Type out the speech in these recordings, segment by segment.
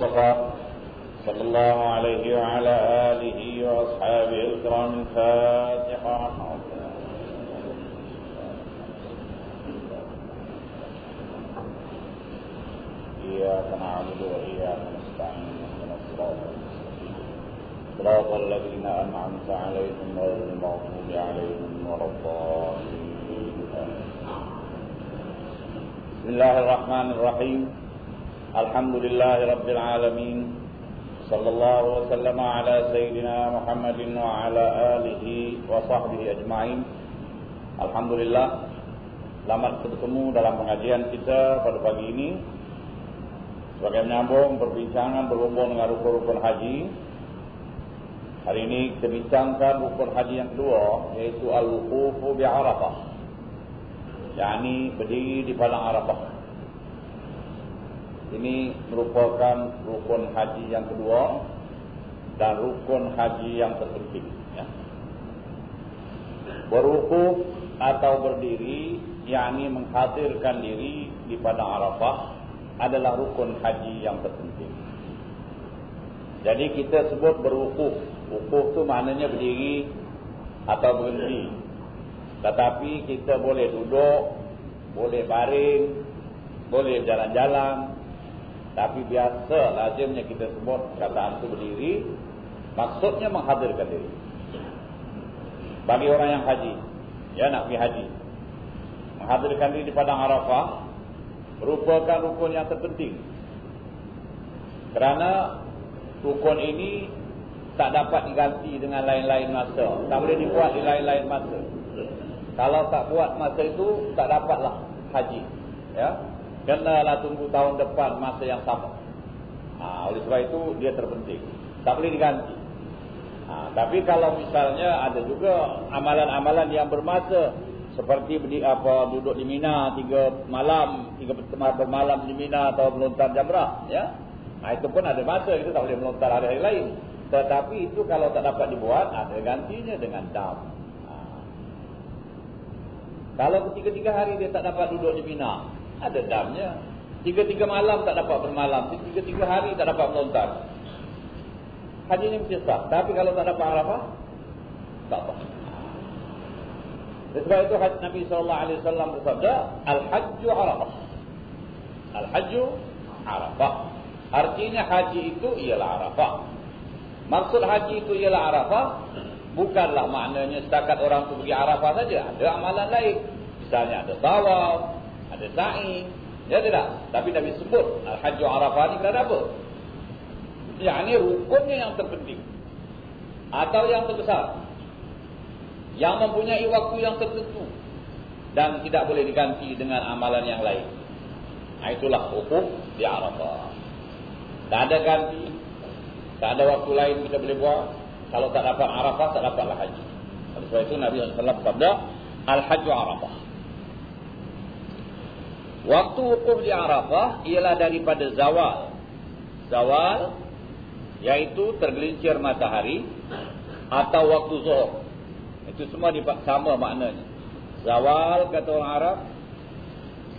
المصطفى صلى الله عليه وعلى آله وأصحابه الكرام الفاتحة. إياك نعبد وإياك نستعين اهدنا الصراط المستقيم. صراط الذين أنعمت عليهم غير المغضوب عليهم ولا الضالين. بسم الله الرحمن الرحيم. الحمد لله رب العالمين صلى الله وسلم على سيدنا محمد وعلى آله وصحبه أجمعين Alhamdulillah Selamat bertemu dalam pengajian kita pada pagi ini Sebagai menyambung perbincangan berhubung dengan rukun-rukun haji Hari ini kita bincangkan rukun haji yang kedua Iaitu Al-Wuqufu bi'Arafah Yang ini berdiri di Padang Arafah Ini merupakan rukun haji yang kedua Dan rukun haji yang terpenting ya. Berwukuf atau berdiri yakni menghadirkan diri di padang Arafah adalah rukun haji yang terpenting. Jadi kita sebut berwukuf. Wukuf tu maknanya berdiri atau berhenti. Tetapi kita boleh duduk, boleh baring, boleh jalan-jalan. Tapi biasa lazimnya kita sebut kataan itu berdiri. Maksudnya menghadirkan diri. Bagi orang yang haji ya nak pergi haji menghadirkan diri di padang Arafah merupakan rukun yang terpenting kerana rukun ini tak dapat diganti dengan lain-lain masa tak boleh dibuat di lain-lain masa kalau tak buat masa itu tak dapatlah haji ya kenalah tunggu tahun depan masa yang sama ha, oleh sebab itu dia terpenting tak boleh diganti Ha, tapi kalau misalnya ada juga amalan-amalan yang bermasa seperti apa duduk di Mina tiga malam, tiga malam di Mina atau melontar jamrah, ya. Nah, itu pun ada masa kita tak boleh melontar hari-hari lain. Tetapi itu kalau tak dapat dibuat, ada gantinya dengan dam. Ha. Kalau ketiga-tiga hari dia tak dapat duduk di Mina, ada damnya. Tiga-tiga malam tak dapat bermalam, tiga-tiga hari tak dapat melontar haji ini mesti sah. Tapi kalau tak dapat Arafah, tak sah. Sebab itu Nabi SAW bersabda, Al-Hajju Arafah. Al-Hajju Arafah. Artinya haji itu ialah Arafah. Maksud haji itu ialah Arafah, bukanlah maknanya setakat orang itu pergi Arafah saja. Ada amalan lain. Misalnya ada tawaf, ada sa'i. Ya tidak? Tapi Nabi sebut Al-Hajju Arafah ini kerana apa? Yang ini rukunnya yang terpenting. Atau yang terbesar. Yang mempunyai waktu yang tertentu. Dan tidak boleh diganti dengan amalan yang lain. Nah, itulah hukum di Arafah. Tak ada ganti. Tak ada waktu lain kita boleh buat. Kalau tak dapat Arafah, tak dapatlah haji. Sebab itu Nabi SAW sabda, Al-Hajju Arafah. Waktu hukum di Arafah ialah daripada zawal. Zawal Yaitu tergelincir matahari Atau waktu zuhur. Itu semua sama maknanya. Zawal kata orang Arab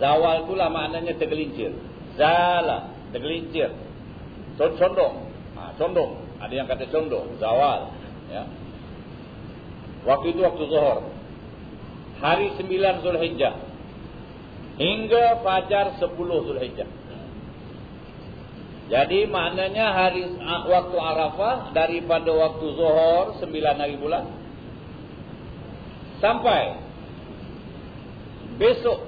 Zawal itulah maknanya tergelincir. Zala Tergelincir. Condong. Ha, Condong. Ada yang kata condong Zawal ya. Waktu itu waktu zuhur. Hari 9 Zulhijjah Hingga fajar 10 Zulhijjah jadi maknanya hari waktu Arafah daripada waktu Zuhur 9 hari bulan sampai besok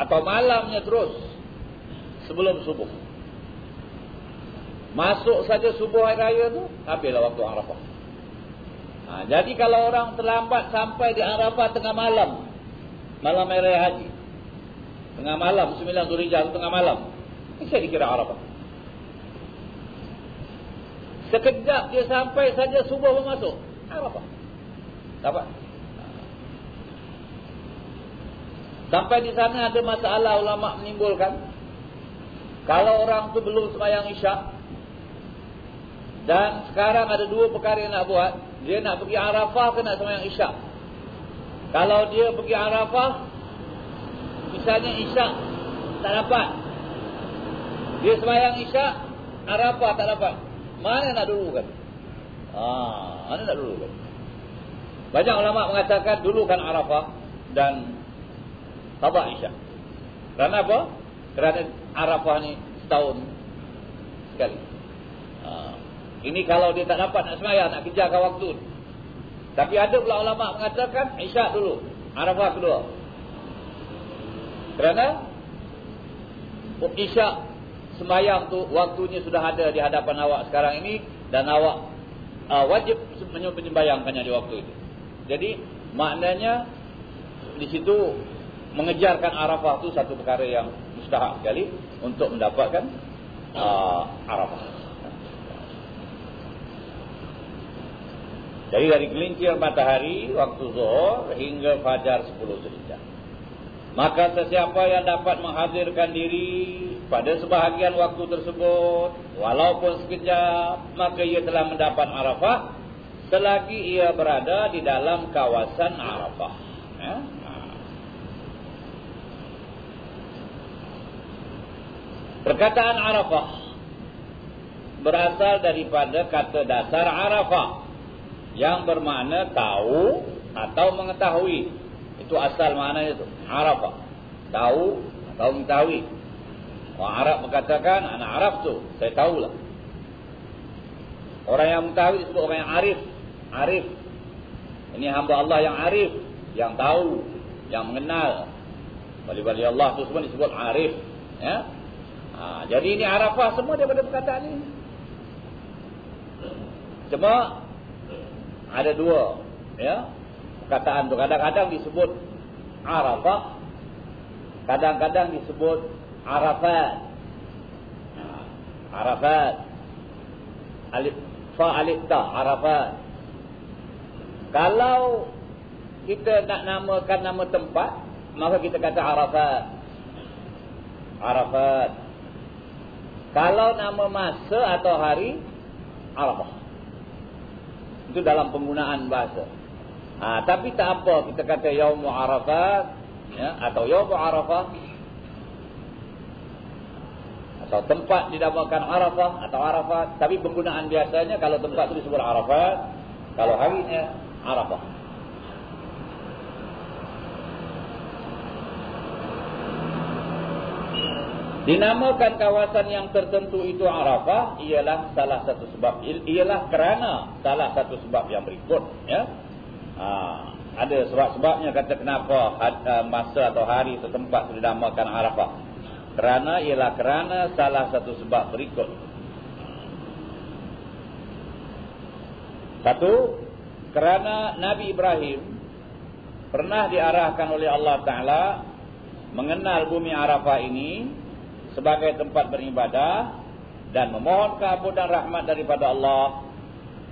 atau malamnya terus sebelum subuh. Masuk saja subuh hari raya tu habislah waktu Arafah. Ha, jadi kalau orang terlambat sampai di Arafah tengah malam malam hari haji. Tengah malam 9 Zulhijjah tengah malam. Bisa dikira Arafah. Sekejap dia sampai saja subuh bermasuk. Arafah. Dapat. Sampai di sana ada masalah ulama menimbulkan. Kalau orang tu belum semayang isyak. Dan sekarang ada dua perkara yang nak buat. Dia nak pergi Arafah ke nak semayang isyak. Kalau dia pergi Arafah. Misalnya isyak tak dapat. Dia semayang isyak Arafah tak dapat. Mana nak dulu kan? Ah, mana nak dulu kan? Banyak ulama mengatakan dulu kan Arafah dan Qada Isya. Kerana apa? Kerana Arafah ni setahun sekali. Ha. Ini kalau dia tak dapat nak semayang, nak kejarkan waktu. Tapi ada pula ulama mengatakan Isya dulu, Arafah kedua. Kerana Isya semayang tu waktunya sudah ada di hadapan awak sekarang ini dan awak uh, wajib menyembayangkannya di waktu itu. Jadi maknanya di situ mengejarkan Arafah itu satu perkara yang mustahak sekali untuk mendapatkan uh, Arafah. Jadi dari gelincir matahari waktu zuhur hingga fajar 10 Zulhijjah. Maka sesiapa yang dapat menghadirkan diri pada sebahagian waktu tersebut walaupun sekejap maka ia telah mendapat Arafah selagi ia berada di dalam kawasan Arafah. Ya? Perkataan Arafah berasal daripada kata dasar Arafah yang bermakna tahu atau mengetahui. Itu asal maknanya itu. Arafah. Tahu atau mengetahui. Orang Arab mengatakan, anak Arab tu, saya tahulah. Orang yang mengetahui disebut orang yang arif. Arif. Ini hamba Allah yang arif. Yang tahu. Yang mengenal. Bali-bali Allah tu semua disebut arif. Ya. Ha, jadi ini Arafah semua daripada perkataan ini. Cuma ada dua ya. Perkataan tu kadang-kadang disebut Arafah, kadang-kadang disebut Arafat. Arafat. Alif fa alif ta Arafat. Kalau kita nak namakan nama tempat, maka kita kata Arafat. Arafat. Kalau nama masa atau hari Arafah. Itu dalam penggunaan bahasa. Ha, tapi tak apa kita kata Yaum Arafat ya, atau Yaum Arafah atau tempat dinamakan Arafah atau Arafat. Tapi penggunaan biasanya kalau tempat itu disebut Arafat, kalau harinya Arafah. Dinamakan kawasan yang tertentu itu Arafah ialah salah satu sebab ialah kerana salah satu sebab yang berikut ya. Ha, ada sebab-sebabnya kata kenapa ha, masa atau hari setempat dinamakan Arafah. Kerana ialah kerana salah satu sebab berikut. Satu, kerana Nabi Ibrahim pernah diarahkan oleh Allah Taala mengenal bumi Arafah ini sebagai tempat beribadah dan memohon keampunan rahmat daripada Allah.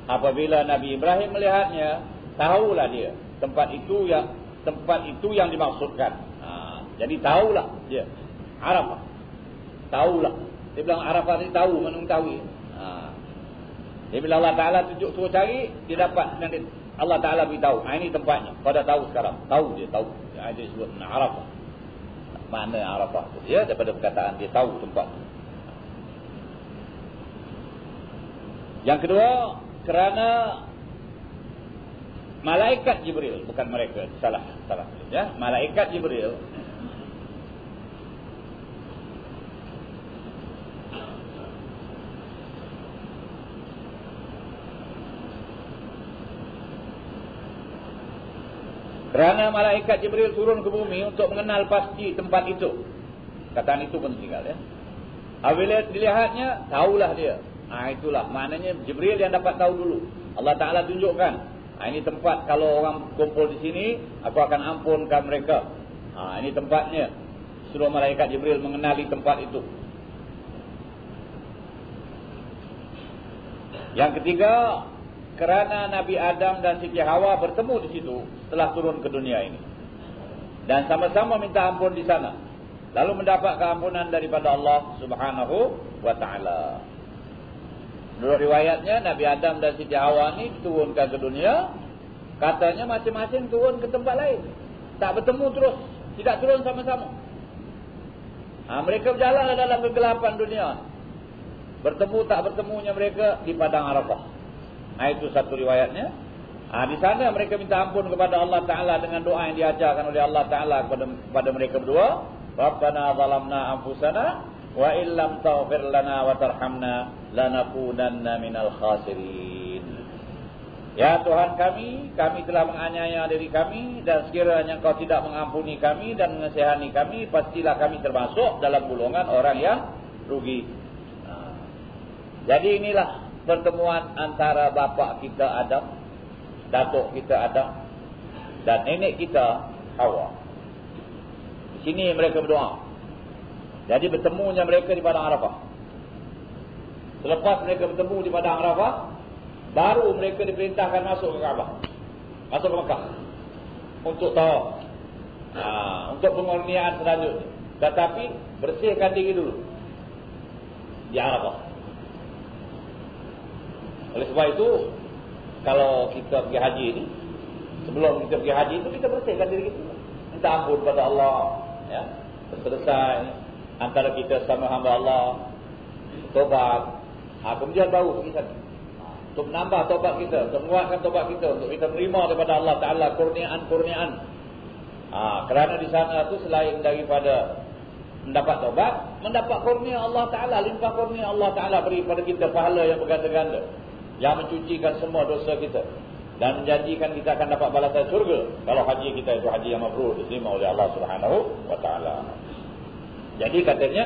Apabila Nabi Ibrahim melihatnya, tahulah dia tempat itu yang tempat itu yang dimaksudkan. Ha, jadi tahulah dia Arafah. Tahulah. Dia bilang Arafah ni tahu mana tahu. Ha. Dia bila Allah Taala tunjuk suruh cari, dia dapat nanti Allah Taala beritahu, ha, ini tempatnya. Kau dah tahu sekarang. Tahu dia tahu. Dia sebut Arafah mana Arafah tu ya daripada perkataan dia tahu tempat. Yang kedua kerana malaikat Jibril bukan mereka salah salah ya malaikat Jibril Kerana malaikat Jibril turun ke bumi untuk mengenal pasti tempat itu. Kataan itu pun tinggal ya. Apabila dilihatnya, tahulah dia. Ha, itulah. Maknanya Jibril yang dapat tahu dulu. Allah Ta'ala tunjukkan. Ha, ini tempat kalau orang kumpul di sini, aku akan ampunkan mereka. Ha, ini tempatnya. Suruh malaikat Jibril mengenali tempat itu. Yang ketiga, kerana Nabi Adam dan Siti Hawa bertemu di situ setelah turun ke dunia ini. Dan sama-sama minta ampun di sana. Lalu mendapat keampunan daripada Allah subhanahu wa ta'ala. Menurut riwayatnya Nabi Adam dan Siti Hawa ini turunkan ke dunia. Katanya masing-masing turun ke tempat lain. Tak bertemu terus. Tidak turun sama-sama. Ha, mereka berjalan dalam kegelapan dunia. Bertemu tak bertemunya mereka di padang Arafah. Nah itu satu riwayatnya. Ah di sana mereka minta ampun kepada Allah Taala dengan doa yang diajarkan oleh Allah Taala kepada kepada mereka berdua. Rabbana zalamna anfusana wa illam taghfir lana wa tarhamna lanakunanna minal khasirin. Ya Tuhan kami, kami telah menganiaya diri kami dan sekiranya Engkau tidak mengampuni kami dan mengasihani kami, pastilah kami termasuk dalam golongan orang yang rugi. Jadi inilah pertemuan antara bapa kita Adam, datuk kita Adam dan nenek kita Hawa. Di sini mereka berdoa. Jadi bertemunya mereka di padang Arafah. Selepas mereka bertemu di padang Arafah, baru mereka diperintahkan masuk ke Kaabah. Masuk ke Mekah. Untuk tahu. Ha, untuk pengurniaan selanjutnya. Tetapi bersihkan diri dulu. Di Arafah. Oleh sebab itu, kalau kita pergi haji ini, sebelum kita pergi haji itu, kita bersihkan diri kita. Minta ampun kepada Allah. Ya. Selesai antara kita sama hamba Allah. Tobat. Ha, kemudian baru pergi sana. Ha, untuk menambah tobat kita. Untuk menguatkan tobat kita. Untuk kita menerima daripada Allah Ta'ala kurniaan-kurniaan. Ha, kerana di sana itu selain daripada mendapat tobat, mendapat kurnia Allah Ta'ala, limpah kurnia Allah Ta'ala beri kepada kita pahala yang berganda-ganda yang mencucikan semua dosa kita dan menjanjikan kita akan dapat balasan syurga kalau haji kita itu haji yang mabrur diterima oleh Allah Subhanahu wa taala. Jadi katanya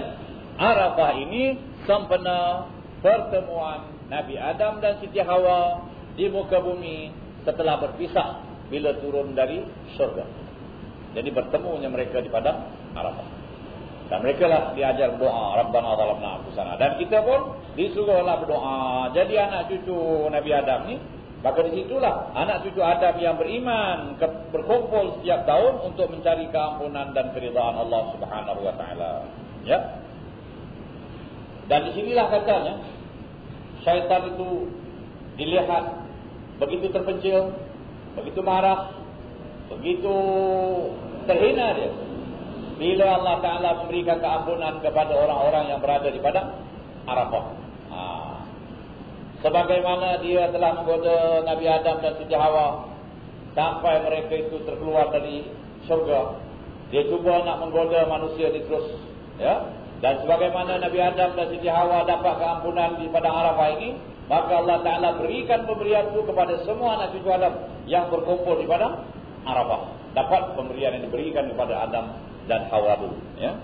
Arafah ini sempena pertemuan Nabi Adam dan Siti Hawa di muka bumi setelah berpisah bila turun dari syurga. Jadi bertemunya mereka di padang Arafah. Dan mereka lah diajar berdoa. Rabbana zalamna anfusana. Dan kita pun disuruhlah berdoa. Jadi anak cucu Nabi Adam ni. Maka di situlah anak cucu Adam yang beriman. Berkumpul setiap tahun untuk mencari keampunan dan keridhaan Allah subhanahu wa ta'ala. Ya. Dan di sinilah katanya. Syaitan itu dilihat begitu terpencil. Begitu marah. Begitu terhina dia. Bila Allah Ta'ala memberikan keampunan kepada orang-orang yang berada di padang Arafah. Ha. Sebagaimana dia telah menggoda Nabi Adam dan Siti Hawa. Sampai mereka itu terkeluar dari syurga. Dia cuba nak menggoda manusia di terus. Ya? Dan sebagaimana Nabi Adam dan Siti Hawa dapat keampunan di padang Arafah ini. Maka Allah Ta'ala berikan pemberian itu kepada semua anak cucu Adam. Yang berkumpul di padang Arafah. Dapat pemberian yang diberikan kepada Adam dan Hawa dulu ya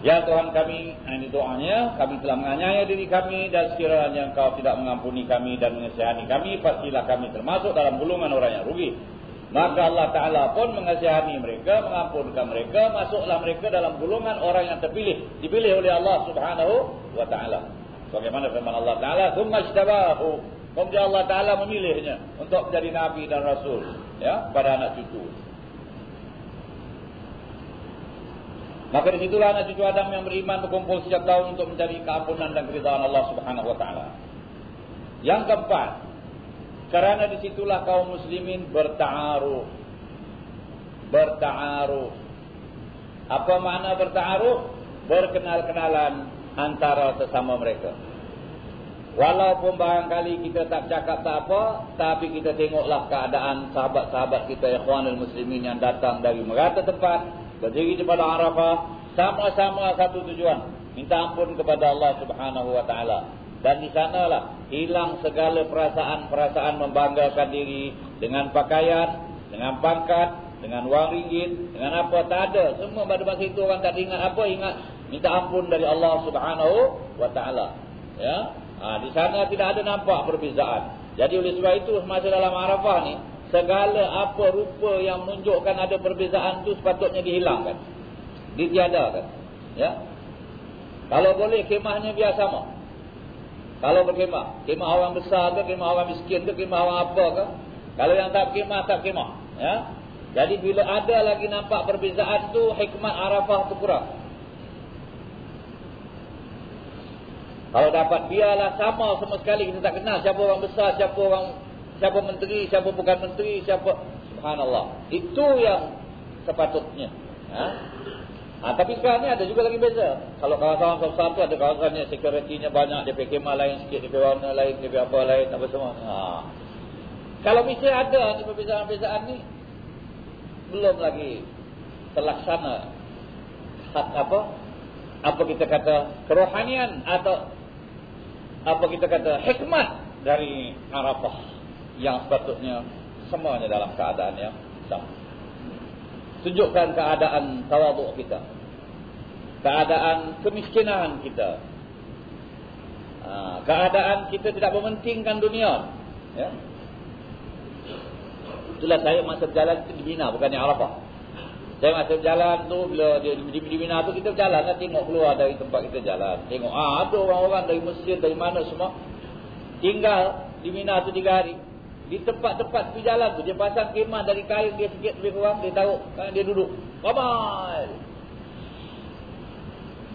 Ya Tuhan kami, ini doanya, kami telah menganiaya diri kami dan sekiranya Engkau tidak mengampuni kami dan mengasihani kami, pastilah kami termasuk dalam golongan orang yang rugi. Maka Allah Ta'ala pun mengasihani mereka, mengampunkan mereka, masuklah mereka dalam golongan orang yang terpilih. Dipilih oleh Allah Subhanahu Wa Ta'ala. Bagaimana firman Allah Ta'ala, ثُمَّ اشْتَبَاهُ Kemudian Allah Ta'ala memilihnya untuk menjadi Nabi dan Rasul ya, pada anak cucu. Maka disitulah anak cucu Adam yang beriman berkumpul setiap tahun untuk mencari keampunan dan keridhaan Allah Subhanahu Wa Ta'ala. Yang keempat, kerana disitulah kaum muslimin berta'aruf. Berta'aruf. Apa makna berta'aruf? Berkenal-kenalan antara sesama mereka. Walaupun barangkali kita tak cakap tak apa, tapi kita tengoklah keadaan sahabat-sahabat kita ikhwanul muslimin yang datang dari merata tempat, berdiri di pada Arafah, sama-sama satu tujuan, minta ampun kepada Allah Subhanahu wa taala. Dan di sanalah hilang segala perasaan-perasaan membanggakan diri dengan pakaian, dengan pangkat, dengan wang ringgit, dengan apa tak ada. Semua pada masa itu orang tak ingat apa, ingat minta ampun dari Allah Subhanahu wa taala. Ya, Ha, di sana tidak ada nampak perbezaan. Jadi oleh sebab itu semasa dalam Arafah ni, segala apa rupa yang menunjukkan ada perbezaan tu sepatutnya dihilangkan. Ditiadakan. Ya. Kalau boleh kemahnya biar sama. Kalau berkemah, kemah orang besar ke, kemah orang miskin ke, kemah orang apa ke. Kalau yang tak kemah, tak kemah. Ya. Jadi bila ada lagi nampak perbezaan tu, hikmat Arafah tu kurang. Kalau dapat biarlah sama semua sekali kita tak kenal siapa orang besar, siapa orang siapa menteri, siapa bukan menteri, siapa subhanallah. Itu yang sepatutnya. Ha? Ha, tapi sekarang ni ada juga lagi beza. Kalau kawasan besar tu ada kawasan yang security-nya banyak, dia pakai kemah lain sikit, dia pakai warna lain, dia pakai apa lain, apa semua. Ha. Kalau mesti ada ni perbezaan-perbezaan ni, belum lagi terlaksana hak apa? Apa kita kata kerohanian atau apa kita kata hikmat dari Arafah yang sepatutnya semuanya dalam keadaan yang sama. Tunjukkan keadaan tawaduk kita keadaan kemiskinan kita. Ha, keadaan kita tidak mementingkan dunia. Ya. Itulah saya masa berjalan di Mina, bukan di Arafah. Saya masa berjalan tu, bila di, di, di Mina tu, kita berjalan lah, tengok keluar dari tempat kita jalan. Tengok, ah, ada orang-orang dari Mesir, dari mana semua. Tinggal di Mina tu tiga hari. Di tempat-tempat pergi jalan tu, dia pasang kemah dari kain dia sikit lebih kurang, dia taruh, dia duduk. Bye-bye.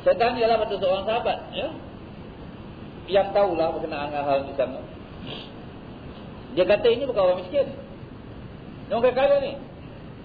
Saya tanya lah pada seorang sahabat ya, Yang tahulah berkenaan dengan hal di sana Dia kata ini bukan orang miskin. Ini orang kaya ni.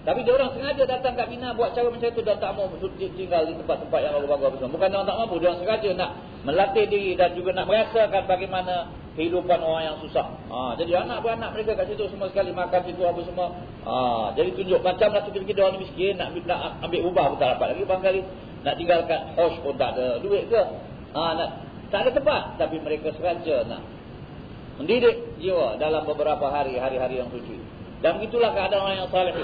Tapi dia orang sengaja datang kat Mina Buat cara macam itu Dan tak mau tinggal di tempat-tempat yang bagus-bagus. Bukan dia orang tak mampu Dia orang sengaja nak melatih diri Dan juga nak merasakan bagaimana Kehidupan orang yang susah ha, Jadi anak-anak mereka kat situ semua sekali Makan situ apa semua ha, Jadi tunjuk macam lah kita fikir orang miskin nak, nak ambil ubah pun tak dapat lagi Barangkali nak tinggalkan house pun tak ada duit ke. Ha, nak, tak ada tempat. Tapi mereka sengaja nak mendidik jiwa dalam beberapa hari, hari-hari yang suci. Dan itulah keadaan orang yang salih.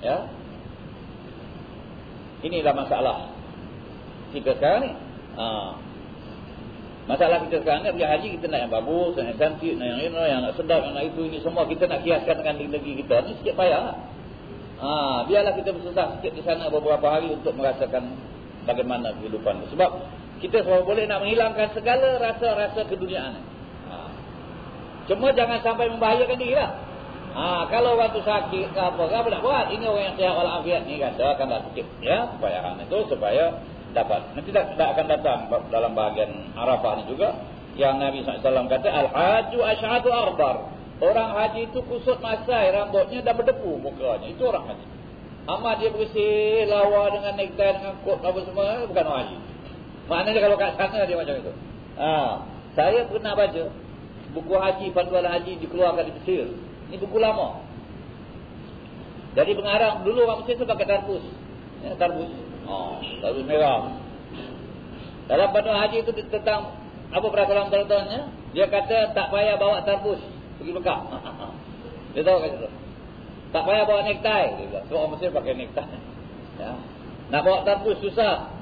Ya. Inilah masalah kita sekarang ni. Ha. Masalah kita sekarang ni, pergi haji kita nak yang bagus, yang cantik, nak yang ini, yang nak sedap, yang nak itu, ini semua. Kita nak kiaskan dengan negeri kita. Ini sikit payah lah. Ha, biarlah kita bersusah sikit di sana beberapa hari untuk merasakan bagaimana kehidupan. Sebab kita semua boleh nak menghilangkan segala rasa-rasa keduniaan. Ha. Cuma jangan sampai membahayakan diri lah. Ha, kalau orang tu sakit ke apa, apa nak buat? Ini orang yang sihat walafiat ni rasakanlah sikit. Ya, supaya itu supaya dapat. Nanti tak, tak akan datang dalam bahagian Arafah ni juga. Yang Nabi SAW kata, Al-Haju Ash'adu Arbar. Orang haji itu kusut masai rambutnya dan berdepu mukanya. Itu orang haji. Amat dia bersih, lawa dengan nektar, dengan kot apa semua. Bukan orang haji. Maknanya kalau kat sana dia macam itu. Ha. Saya pernah baca. Buku haji, panduan haji dikeluarkan di Mesir. Ini buku lama. Jadi pengarang dulu orang Mesir itu pakai tarbus. Ya, tarbus. Oh, tarbus merah. Dalam panduan haji itu tentang apa peraturan peraturannya? Dia kata tak payah bawa tarbus pergi Mekah. Dia tahu kat situ. Tak payah bawa nektai. So, orang Mesir pakai nektai. Ya. Nak bawa tarbus susah.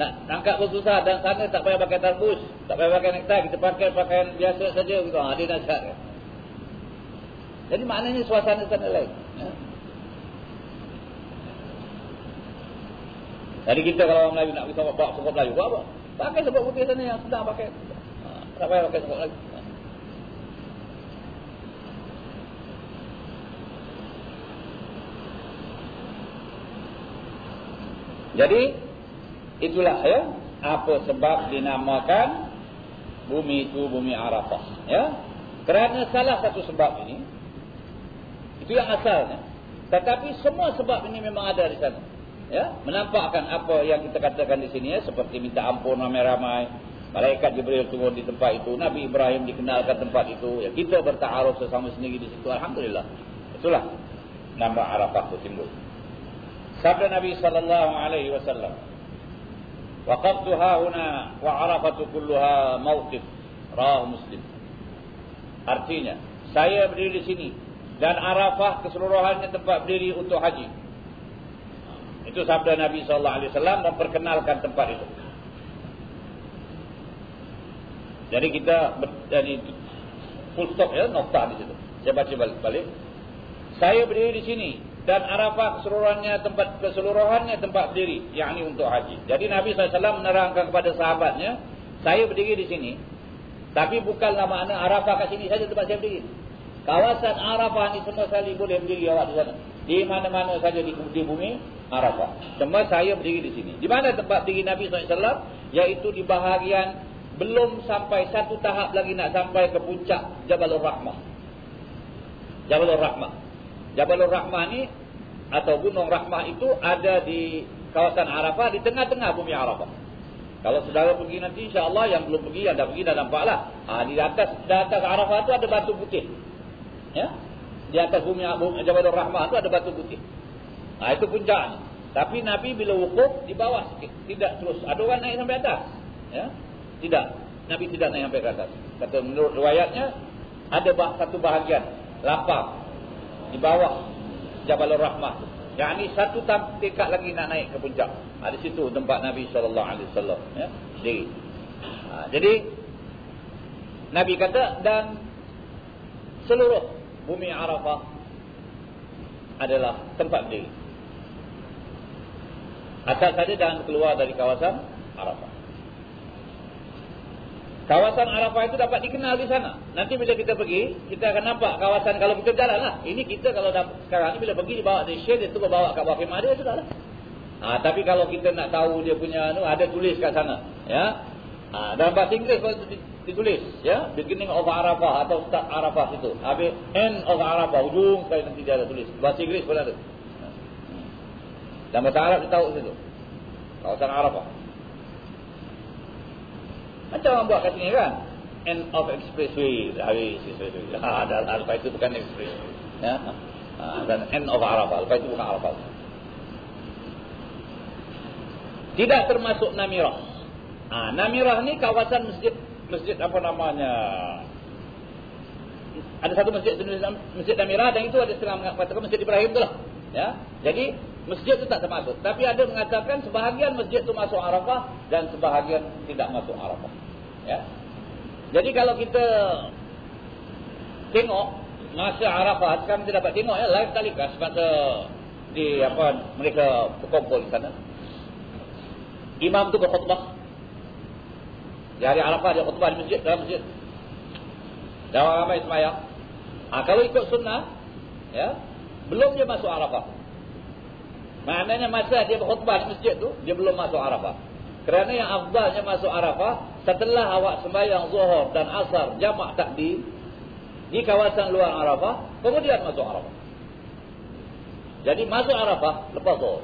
Nak tangkap pun susah. Dan sana tak payah pakai tarbus. Tak payah pakai nektai. Kita pakai pakaian biasa saja. Gitu. Ha, dia nasihat. Ya. Jadi maknanya suasana sana lain. Ya. Jadi kita kalau orang Melayu nak kita bawa sebab Melayu, buat apa? Pakai sebab putih sana yang sedang pakai. Ha, tak payah pakai sebab Melayu. Jadi itulah ya apa sebab dinamakan bumi itu bumi Arafah ya. Kerana salah satu sebab ini itu yang asalnya. Tetapi semua sebab ini memang ada di sana. Ya, menampakkan apa yang kita katakan di sini ya seperti minta ampun ramai-ramai. Malaikat Jibril turun di tempat itu, Nabi Ibrahim dikenalkan tempat itu, ya kita bertaaruf sesama sendiri di situ alhamdulillah. Itulah nama Arafah itu timbul. Sabda Nabi sallallahu alaihi wasallam. Huna wa arafatu kulluha mawqif. Rawahu Muslim. Artinya, saya berdiri di sini dan Arafah keseluruhannya tempat berdiri untuk haji. Itu sabda Nabi sallallahu alaihi wasallam memperkenalkan tempat itu. Jadi kita jadi full stop ya nokta di situ. Saya baca balik-balik. Saya berdiri di sini dan Arafah keseluruhannya tempat keseluruhannya tempat berdiri yakni untuk haji. Jadi Nabi SAW menerangkan kepada sahabatnya, saya berdiri di sini tapi bukanlah makna Arafah kat sini saja tempat saya berdiri. Kawasan Arafah ni semua sekali boleh berdiri awak di sana. Di mana-mana saja di, di bumi Arafah. Cuma saya berdiri di sini. Di mana tempat berdiri Nabi SAW? Yaitu di bahagian belum sampai satu tahap lagi nak sampai ke puncak Jabalur Rahmah. Jabalur Rahmah. Jabalur Rahmah ni atau Gunung Rahmah itu ada di kawasan Arafah di tengah-tengah bumi Arafah. Kalau saudara pergi nanti insya-Allah yang belum pergi yang dah pergi dah nampaklah. Ah di atas di atas Arafah tu ada batu putih. Ya. Di atas bumi Jabal Rahmah tu ada batu putih. Ah itu puncaknya. Tapi Nabi bila wukuf di bawah sikit, tidak terus. Ada orang naik sampai atas. Ya. Tidak. Nabi tidak naik sampai ke atas. Kata menurut riwayatnya ada bah satu bahagian lapang di bawah Jabal Rahmah. Yang ini satu tingkat lagi nak naik ke puncak. Ha, di situ tempat Nabi SAW. Ya, sendiri. Ha, jadi, Nabi kata, dan seluruh bumi Arafah adalah tempat diri. Asal saja jangan keluar dari kawasan Arafah. Kawasan Arafah itu dapat dikenal di sana. Nanti bila kita pergi, kita akan nampak kawasan kalau kita jalan lah. Ini kita kalau dah, sekarang ni bila pergi dibawa dari Syed, itu bawa bawah khemah dia, sudah lah. Ha, tapi kalau kita nak tahu dia punya ada tulis kat sana, ya. Ha, dalam bahasa Inggeris ditulis, ya, beginning of Arafah atau start Arafah itu. Habis end of Arafah ujung saya nanti dia ada tulis. Bahasa Inggeris pun ada. Dan bahasa Arab dia tahu situ. Kawasan Arafah. Macam orang buat kat sini kan? End of expressway. Habis expressway. Ha, dan Arafah itu bukan expressway. Ya. Ha, dan end of Arafah. Lepas itu bukan Arafah. Tidak termasuk Namirah. Ha, Namirah ni kawasan masjid masjid apa namanya? Ada satu masjid masjid Namirah dan itu ada setengah mengatakan masjid Ibrahim tu lah. Ya. Jadi masjid itu tak termasuk. Tapi ada mengatakan sebahagian masjid itu masuk Arafah dan sebahagian tidak masuk Arafah. Ya. Jadi kalau kita tengok masa Arafah sekarang kita dapat tengok ya live telecast masa di apa mereka berkumpul di sana imam tu berkhutbah. Di hari Arafah dia khutbah di masjid, dalam masjid. Orang ramai semayang. Ha, kalau ikut sunnah, ya, belum dia masuk Arafah. Maknanya masa dia berkhutbah di masjid tu, dia belum masuk Arafah. Kerana yang afdalnya masuk Arafah, setelah awak sembahyang zuhur dan asar jamak takdir, di kawasan luar Arafah, kemudian masuk Arafah. Jadi masuk Arafah, lepas zuhur.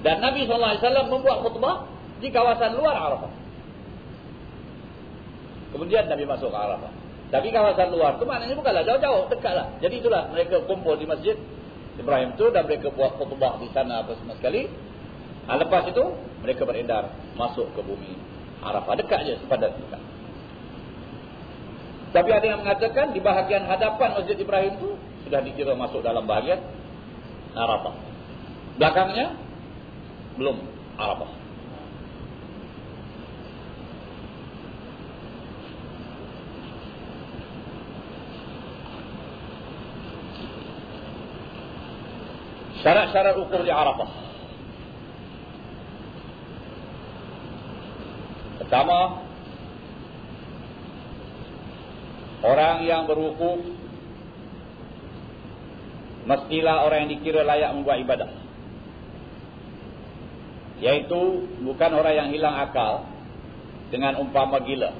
Dan Nabi SAW membuat khutbah di kawasan luar Arafah. Kemudian Nabi masuk ke Arafah. Tapi kawasan luar itu maknanya bukanlah jauh-jauh, dekatlah. Jadi itulah mereka kumpul di masjid Ibrahim itu dan mereka buat khutbah di sana apa semua sekali. Ha, lepas itu mereka beredar masuk ke bumi Arafah. Dekat je sepadan dekat. Tapi ada yang mengatakan di bahagian hadapan masjid Ibrahim itu sudah dikira masuk dalam bahagian Arafah. Belakangnya belum Arafah. Syarat-syarat ukur di Arafah. Pertama, orang yang berwukuf mestilah orang yang dikira layak membuat ibadah. Yaitu bukan orang yang hilang akal dengan umpama gila.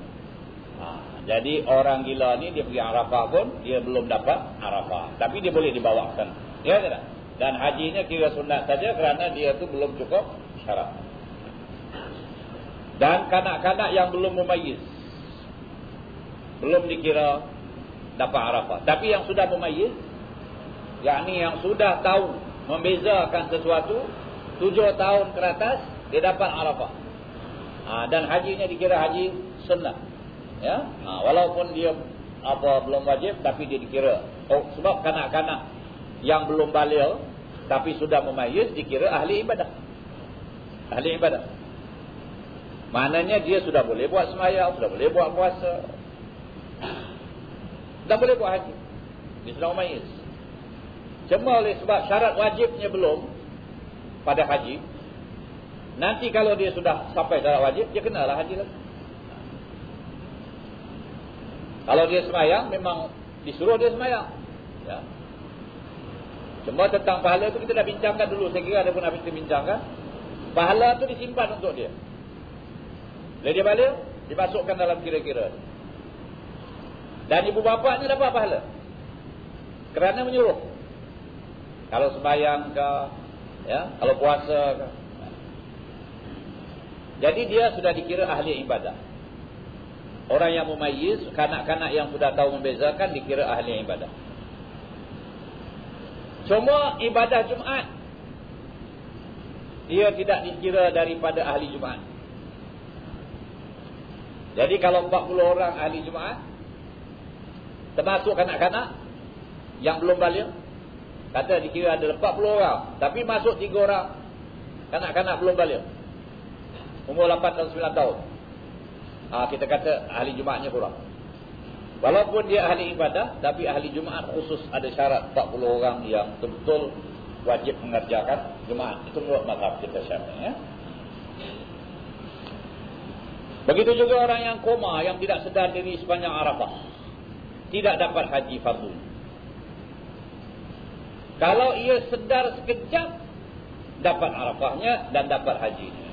Ha, jadi orang gila ni dia pergi Arafah pun dia belum dapat Arafah. Tapi dia boleh dibawa ke sana. Ya tidak? Dan hajinya kira sunat saja kerana dia tu belum cukup syarat. Dan kanak-kanak yang belum memayis. Belum dikira dapat Arafah. Tapi yang sudah memayis. Yakni yang sudah tahu membezakan sesuatu tujuh tahun ke atas dia dapat Arafah. Ha, dan hajinya dikira haji sunnah. Ya, ha, walaupun dia apa belum wajib tapi dia dikira. Oh, sebab kanak-kanak yang belum balik tapi sudah memayyiz dikira ahli ibadah. Ahli ibadah. Maknanya dia sudah boleh buat sembahyang, sudah boleh buat puasa. Dah boleh buat haji. Dia sudah memayyiz. Cuma oleh sebab syarat wajibnya belum, pada haji nanti kalau dia sudah sampai syarat wajib dia kenalah haji lagi kalau dia semayang memang disuruh dia semayang ya. Cuma tentang pahala itu kita dah bincangkan dulu. Saya kira ada pun habis kita bincangkan. Pahala itu disimpan untuk dia. Bila dia balik dimasukkan dalam kira-kira. Dan ibu bapaknya dapat pahala. Kerana menyuruh. Kalau semayang ke Ya, kalau puasa Jadi dia sudah dikira ahli ibadah. Orang yang memayyiz, kanak-kanak yang sudah tahu membezakan dikira ahli ibadah. Cuma ibadah Jumaat dia tidak dikira daripada ahli Jumaat. Jadi kalau 40 orang ahli Jumaat termasuk kanak-kanak yang belum balik kata dikira ada 40 orang tapi masuk 3 orang kanak-kanak belum balik. Umur 8 dan 9 tahun. Ha, kita kata ahli Jumaatnya kurang. Walaupun dia ahli ibadah tapi ahli Jumaat khusus ada syarat 40 orang yang betul wajib mengerjakan Jumaat. Itu menurut mazhab kita syafi'i ya. Begitu juga orang yang koma yang tidak sedar diri sepanjang Arafah. Tidak dapat haji fardu. Kalau ia sedar sekejap dapat Arafahnya dan dapat hajinya.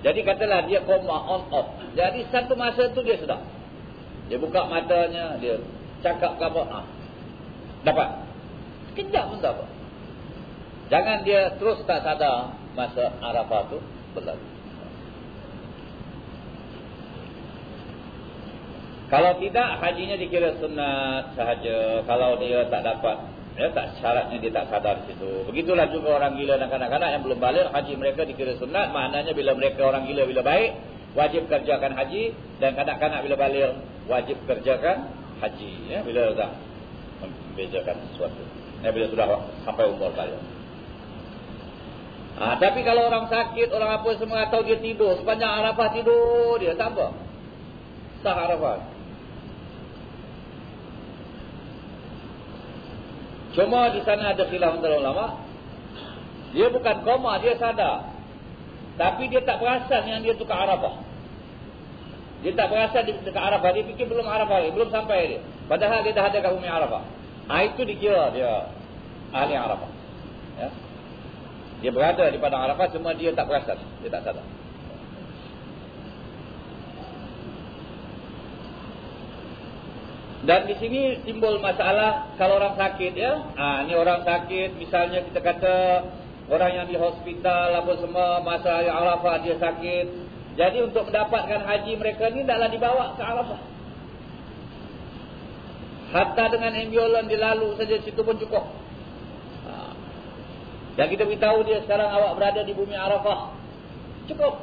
Jadi katalah dia koma on off. Jadi satu masa tu dia sedar. Dia buka matanya, dia cakap ke apa, ah, dapat. Sekejap pun dapat. Jangan dia terus tak sadar masa Arafah tu berlalu. Kalau tidak hajinya dikira sunat sahaja. Kalau dia tak dapat ya tak syaratnya dia tak sadar di situ. Begitulah juga orang gila dan kanak-kanak yang belum balik haji mereka dikira sunat. Maknanya bila mereka orang gila bila baik wajib kerjakan haji dan kanak-kanak bila balik wajib kerjakan haji ya bila dah membezakan sesuatu. Ya bila sudah sampai umur balik. Ha, tapi kalau orang sakit, orang apa semua tahu dia tidur. Sepanjang Arafah tidur dia. Tak apa. Sah Arafah. Cuma di sana ada khilaf ulama. Dia bukan koma, dia sadar. Tapi dia tak perasan yang dia tukar Arafah. Dia tak perasan dia tukar Arafah. Dia fikir belum Arafah, belum sampai dia. Padahal dia dah ada kat bumi Arafah. Ha, itu dikira dia ahli Arafah. Ya. Dia berada di padang Arafah cuma dia tak perasan, dia tak sadar. Dan di sini timbul masalah kalau orang sakit ya. Ah ini orang sakit misalnya kita kata orang yang di hospital apa semua masa Arafah dia sakit. Jadi untuk mendapatkan haji mereka ni taklah dibawa ke Arafah. Hatta dengan ambulans dilalu saja situ pun cukup. Dan kita beritahu dia sekarang awak berada di bumi Arafah. Cukup.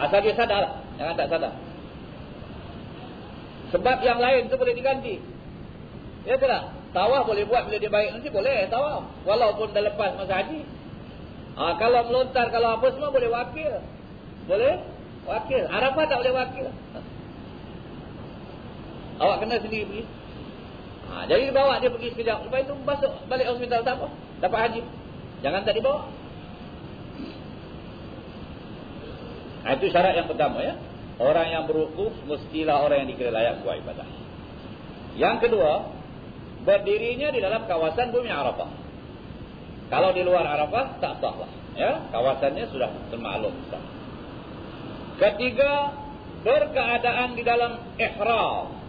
Asal dia sadar. Jangan tak sadar. Sebab yang lain tu boleh diganti. Ya tak? Tawaf boleh buat bila dia baik nanti boleh tawaf. Walaupun dah lepas masa haji. Ha, kalau melontar, kalau apa semua boleh wakil. Boleh? Wakil. Arafah tak boleh wakil. Awak kena sendiri pergi. Ha, jadi bawa dia pergi sekejap. Lepas itu masuk balik hospital tak apa dapat haji. Jangan tak dibawa. Nah, itu syarat yang pertama ya. Orang yang berwukuf mestilah orang yang dikira layak buat ibadah. Yang kedua, berdirinya di dalam kawasan bumi Arafah. Kalau di luar Arafah tak sah lah. Ya, kawasannya sudah termaklum sah. Ketiga, berkeadaan di dalam ihram.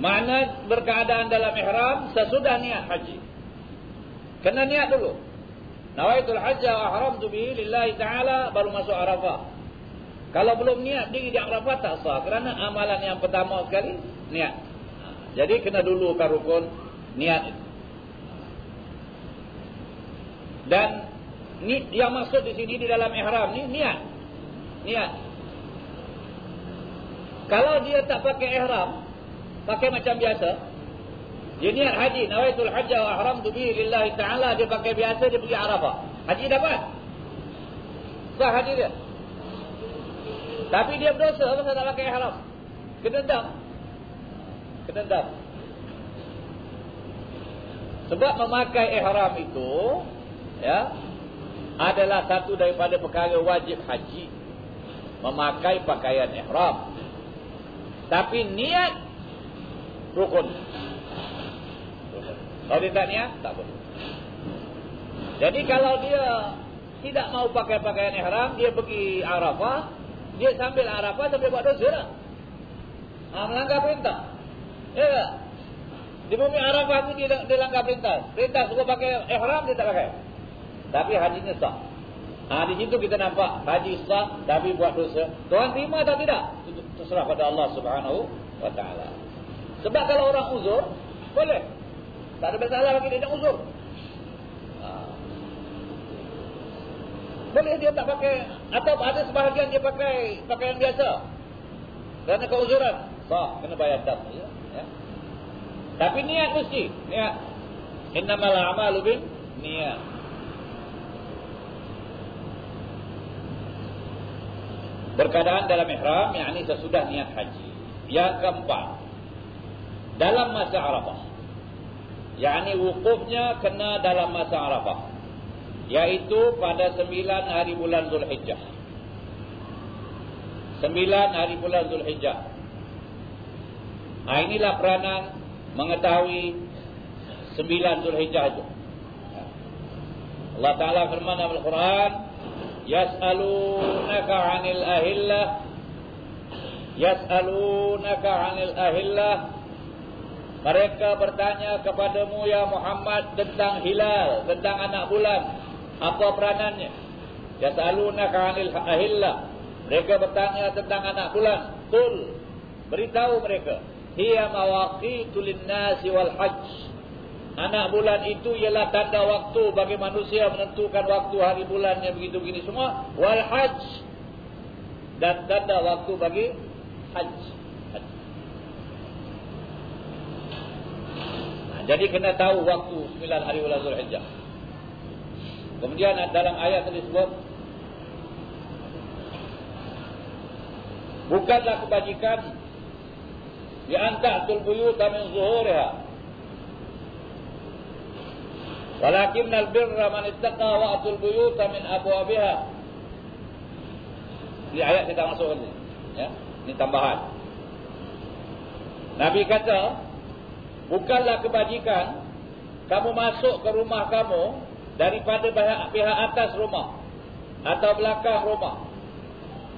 Mana berkeadaan dalam ihram sesudah niat haji. Kena niat dulu. Nawaitul hajja wa haramtu bihi lillahi ta'ala baru masuk Arafah. Kalau belum niat diri di Arafah tak sah. Kerana amalan yang pertama sekali niat. Jadi kena dulu rukun niat. Dan ni yang maksud di sini di dalam ihram ni niat. Niat. Kalau dia tak pakai ihram, pakai macam biasa. Dia niat haji, nawaitul hajja wa ahramtu bihi lillahi ta'ala, dia pakai biasa dia pergi Arafah. Haji dapat. Sah haji dia. Tapi dia berdosa pasal tak pakai ihram. Kedendam. Kedendam. Sebab memakai ihram itu ya adalah satu daripada perkara wajib haji. Memakai pakaian ihram. Tapi niat rukun. Kalau dia tak niat, tak boleh. Jadi kalau dia tidak mau pakai pakaian ihram, dia pergi Arafah, dia sambil Arafah sambil buat dosa lah. Ha, melanggar perintah. Di bumi Arafah itu dia, dia langgar perintah. Perintah suruh pakai ihram dia tak pakai. Tapi hajinya sah. Ha, di situ kita nampak haji sah tapi buat dosa. Tuhan terima atau tidak? Terserah pada Allah Subhanahu taala. Sebab kalau orang uzur, boleh. Tak ada masalah bagi dia nak uzur. Ha. Boleh dia tak pakai atau ada sebahagian dia pakai pakaian biasa. Kerana keuzuran, sah kena bayar dam ya. Tapi niat mesti. Niat. Innamal a'malu bin niat. Berkadaan dalam ihram, yakni sesudah niat haji. Yang keempat. Dalam masa Arafah. Yakni wukufnya kena dalam masa Arafah. Yaitu pada sembilan hari bulan Zulhijjah. Sembilan hari bulan Zulhijjah. Nah, inilah peranan mengetahui sembilan Zulhijjah itu. Allah Ta'ala firman dalam Al-Quran, Yas'alunaka 'anil ahillah Yas'alunaka 'anil ahillah Mereka bertanya kepadamu ya Muhammad tentang hilal, tentang anak bulan. Apa peranannya? Yas'alunaka 'anil ahillah. Mereka bertanya tentang anak bulan. Qul beritahu mereka hiya mawaqitu lin-nasi wal hajj. Anak bulan itu ialah tanda waktu bagi manusia menentukan waktu hari bulan yang begitu begini semua. Wal hajj. Dan tanda waktu bagi hajj. Jadi kena tahu waktu 9 hari bulan Zulhijjah. Kemudian dalam ayat tersebut bukanlah kebajikan بأن تأتوا البيوت من ظهورها ولكن البر من اتقى وأتوا البيوت من أبوابها Di ayat kita masuk ini. Ya, ini tambahan. Nabi kata, bukanlah kebajikan kamu masuk ke rumah kamu daripada pihak, pihak atas rumah atau belakang rumah.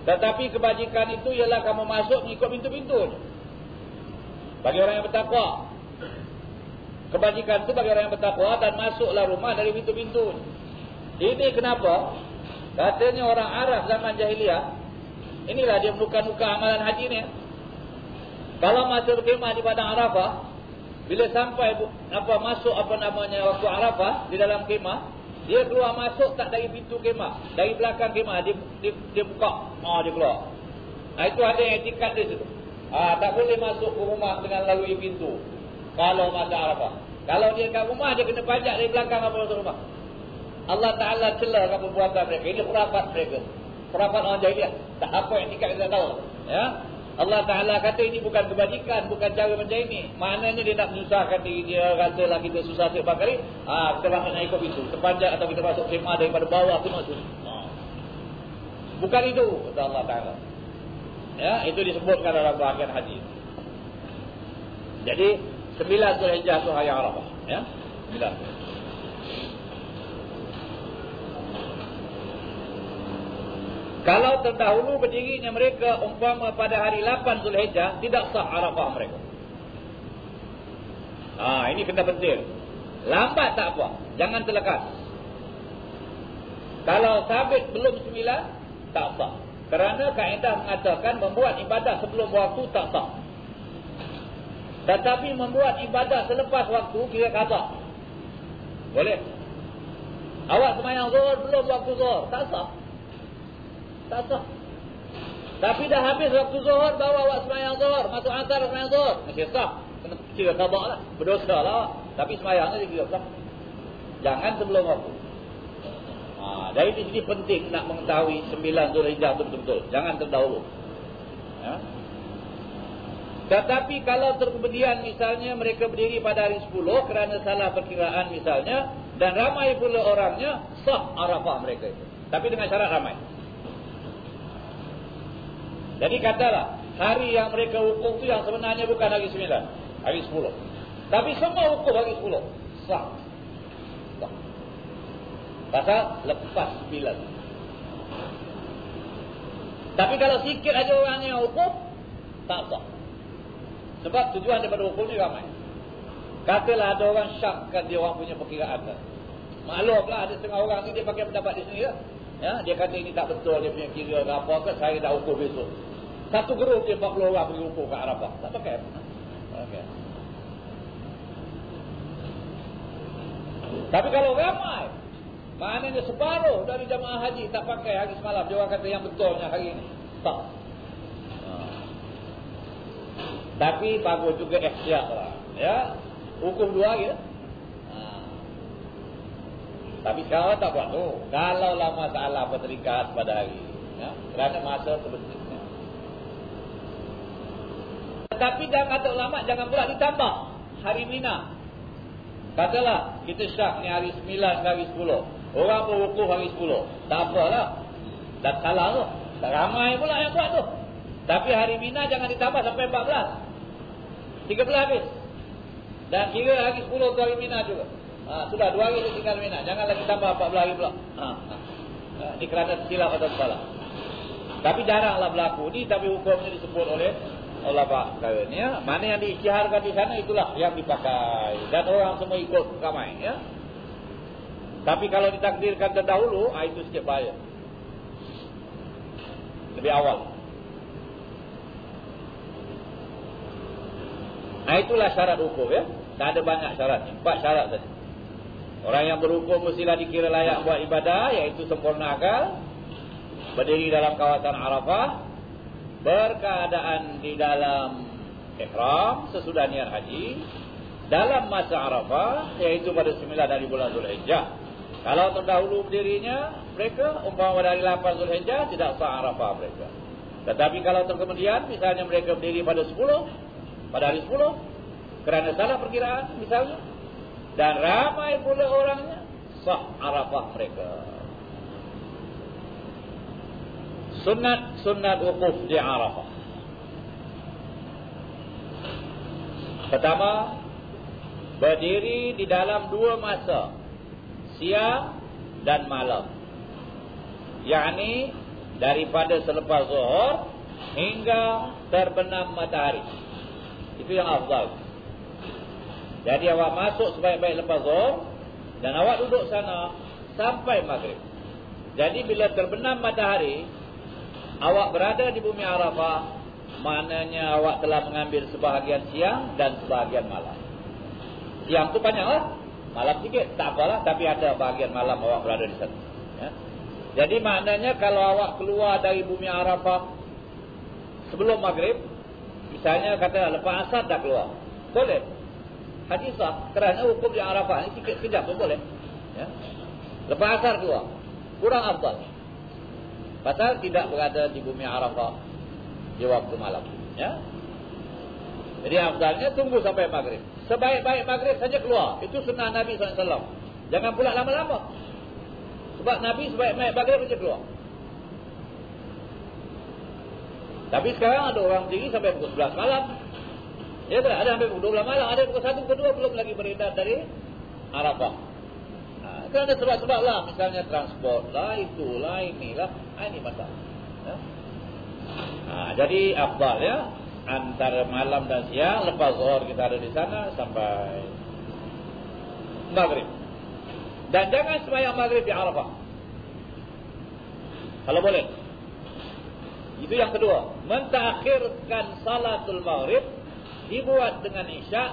Tetapi kebajikan itu ialah kamu masuk mengikut pintu-pintu. Bagi orang yang bertakwa. Kebajikan itu bagi orang yang bertakwa dan masuklah rumah dari pintu-pintu. Ini kenapa? Katanya orang Arab zaman jahiliah. Inilah dia muka-muka amalan haji ni. Kalau masuk berkemah di padang Arafah. Bila sampai apa masuk apa namanya waktu Arafah di dalam kemah. Dia keluar masuk tak dari pintu kemah. Dari belakang kemah dia, dia, dia buka. Oh, dia keluar. Nah, itu ada etikat di situ. Ha, tak boleh masuk ke rumah dengan lalui pintu. Kalau masa Arafah. Kalau dia kat rumah, dia kena pajak dari belakang apa masuk rumah. Allah Ta'ala celah perbuatan mereka. Ini perafat mereka. Perafat orang jahiliah. Tak apa yang nikah kita tahu. Ya? Allah Ta'ala kata ini bukan kebajikan. Bukan cara macam ini. Maknanya dia nak menyusahkan diri dia. Katalah kita susah setiap kali. Ha, kita masuk naik ke pintu. Terpanjak atau kita masuk kemah daripada bawah. Itu maksud. Ha. Bukan itu. Kata Allah Ta'ala. Ya, itu disebutkan dalam bahagian haji. Jadi, sembilan Zulhijjah itu hari Arafah. Ya, sembilan. Kalau terdahulu berdirinya mereka umpama pada hari 8 Zulhijjah, tidak sah Arafah mereka. Ah, ini kena penting. Lambat tak apa. Jangan terlekas. Kalau sabit belum sembilan, tak sah. Kerana kaedah mengatakan membuat ibadah sebelum waktu tak sah. Tetapi membuat ibadah selepas waktu kira kata. Boleh. Awak semayang zuhur belum waktu zuhur. Tak sah. Tak sah. Tapi dah habis waktu zuhur bawa awak semayang zuhur. Masuk antar semayang zuhur. Masih sah. Kena kira kata lah. Berdosa lah. Tapi semayangnya dia kira sah. Jangan sebelum waktu. Ha, dari di sini penting nak mengetahui sembilan Zulhijjah itu betul-betul. Jangan terdahulu. Ya. Tetapi kalau kemudian misalnya mereka berdiri pada hari 10 kerana salah perkiraan misalnya. Dan ramai pula orangnya sah Arafah mereka itu. Tapi dengan syarat ramai. Jadi katalah hari yang mereka hukum itu yang sebenarnya bukan hari 9. Hari 10. Tapi semua hukum hari 10. Sah. Pasal lepas sembilan. Tapi kalau sikit aja orang yang hukum, tak sah. Sebab tujuan daripada hukum ni ramai. Katalah ada orang syakkan dia orang punya perkiraan. Maklumlah ada setengah orang ni dia pakai pendapat di sini ya. Dia kata ini tak betul dia punya kira ke apa ke saya dah ukur besok. Satu grup dia 40 orang pergi ukur ke Arafah. Tak pakai. Okey. Tapi kalau ramai Maknanya separuh dari jamaah haji tak pakai hari semalam. Dia orang kata yang betulnya hari ini. Tak. Ha. Tapi bagus juga ikhtiar lah. Ya. Hukum dua hari. Ha. Tapi sekarang tak buat tu. Kalau lah masalah berterikat pada hari. Ya. Kerana masa sebetulnya. Tetapi jangan kata ulama jangan pula ditambah. Hari Mina. Katalah kita syak ni hari 9 ke hari 10. Orang berwukuf hari 10. Tak apalah. Tak salah tu. Tak ramai pula yang buat tu. Tapi hari Mina jangan ditambah sampai 14. 13 habis. Dan kira hari 10 tu hari Mina juga. Ha, sudah dua hari tu tinggal Mina. Jangan lagi tambah 14 hari pula. Ha, ha. ini kerana silap atau salah. Tapi jaranglah berlaku ni. Tapi hukumnya disebut oleh Allah Pak Kawin. Ya. Mana yang diisytiharkan di sana itulah yang dipakai. Dan orang semua ikut ramai. Ya. Tapi kalau ditakdirkan terdahulu, ah, itu sikit bahaya. Lebih awal. Nah itulah syarat hukum ya. Tak ada banyak syarat. Empat syarat saja. Orang yang berhukum mestilah dikira layak buat ibadah. Iaitu sempurna akal. Berdiri dalam kawasan Arafah. Berkeadaan di dalam ikhram sesudah niat haji. Dalam masa Arafah. Iaitu pada 9 dari bulan Zulhijjah. Kalau terdahulu berdirinya, mereka umpama dari 8 Zulhijjah tidak sah Arafah mereka. Tetapi kalau terkemudian, misalnya mereka berdiri pada 10, pada hari 10, kerana salah perkiraan misalnya, dan ramai pula orangnya, sah Arafah mereka. Sunat-sunat wukuf di Arafah. Pertama, berdiri di dalam dua masa siang dan malam. yakni daripada selepas zuhur hingga terbenam matahari. Itu yang afdal. Jadi awak masuk sebaik-baik lepas zuhur dan awak duduk sana sampai maghrib. Jadi bila terbenam matahari, awak berada di bumi Arafah, maknanya awak telah mengambil sebahagian siang dan sebahagian malam. Siang tu panjanglah. Malam sikit, tak apalah. Tapi ada bahagian malam awak berada di sana. Ya. Jadi maknanya kalau awak keluar dari bumi Arafah sebelum maghrib, misalnya kata lepas asar dah keluar. Boleh. Hadis sah. Kerana hukum di Arafah ni sikit sekejap pun boleh. Ya. Lepas asar keluar. Kurang abdal. Pasal tidak berada di bumi Arafah di waktu malam. Ya. Jadi abdalnya tunggu sampai maghrib. Sebaik-baik maghrib saja keluar. Itu sunnah Nabi SAW. Jangan pula lama-lama. Sebab Nabi sebaik-baik maghrib saja keluar. Tapi sekarang ada orang berdiri sampai pukul 11 malam. Ya tak? Ada sampai pukul 12 malam. Ada pukul 1 kedua belum lagi beredar dari Arafah. Ha, itu ada sebab-sebab lah. Misalnya transport lah, itulah, inilah. Ha, ini masalah. Ya? Ha, jadi afdal ya antara malam dan siang lepas zuhur kita ada di sana sampai maghrib. Dan jangan sembahyang maghrib di Arafah. Kalau boleh. Itu yang kedua, mentakhirkan salatul maghrib dibuat dengan isya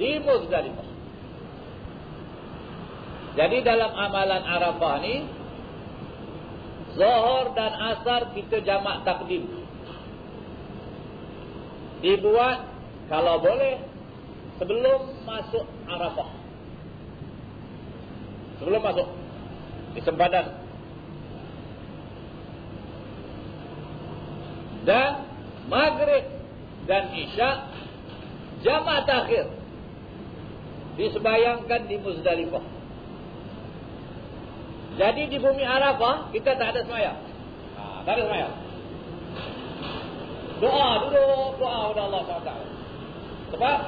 di Muzdalifah. Jadi dalam amalan Arafah ni Zuhur dan Asar kita jamak takdim dibuat kalau boleh sebelum masuk Arafah. Sebelum masuk di sempadan. Dan Maghrib dan Isya jamaah takhir disebayangkan di Muzdalifah. Jadi di bumi Arafah kita tak ada semayang. Ha, tak ada semayang. Doa dulu, doa kepada Allah SWT. Sebab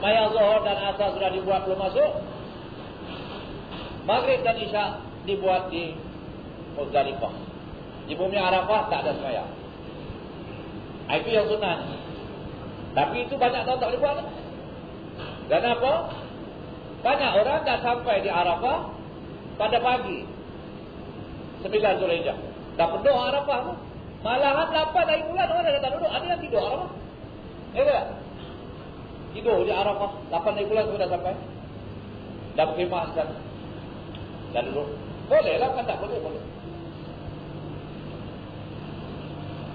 Maya Zuhur dan Asar sudah dibuat belum masuk. Maghrib dan Isya dibuat di Muzdalifah. Di bumi Arafah tak ada semaya. Itu yang sunnah. Tapi itu banyak tahun tak boleh buat. Dan apa? Banyak orang dah sampai di Arafah pada pagi. Sembilan Zulhijjah. Dah penuh Arafah tu. Malahan 8 hari bulan orang datang duduk. Ada yang tidur Arafah. Ya tak? Tidur di Arafah. 8 hari bulan sudah sampai. Dah berkhidmat sekarang. Dah duduk. Boleh lah kan tak boleh. Boleh.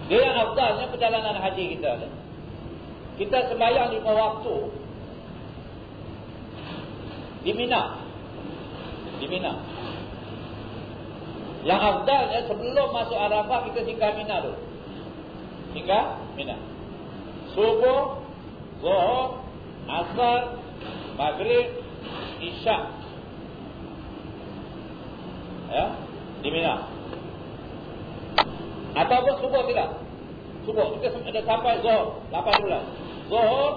Dia yang afdalnya perjalanan haji kita. Kita sembahyang lima waktu. Di Mina. Di Mina. Yang afdalnya sebelum masuk Arafah kita singgah Mina dulu. Singgah Mina. Subuh, Zuhur, Asar, Maghrib, Isyak. Ya, di Mina. Ataupun subuh tidak? Subuh. Kita ada sampai zuhur. 8 bulan. Zuhur,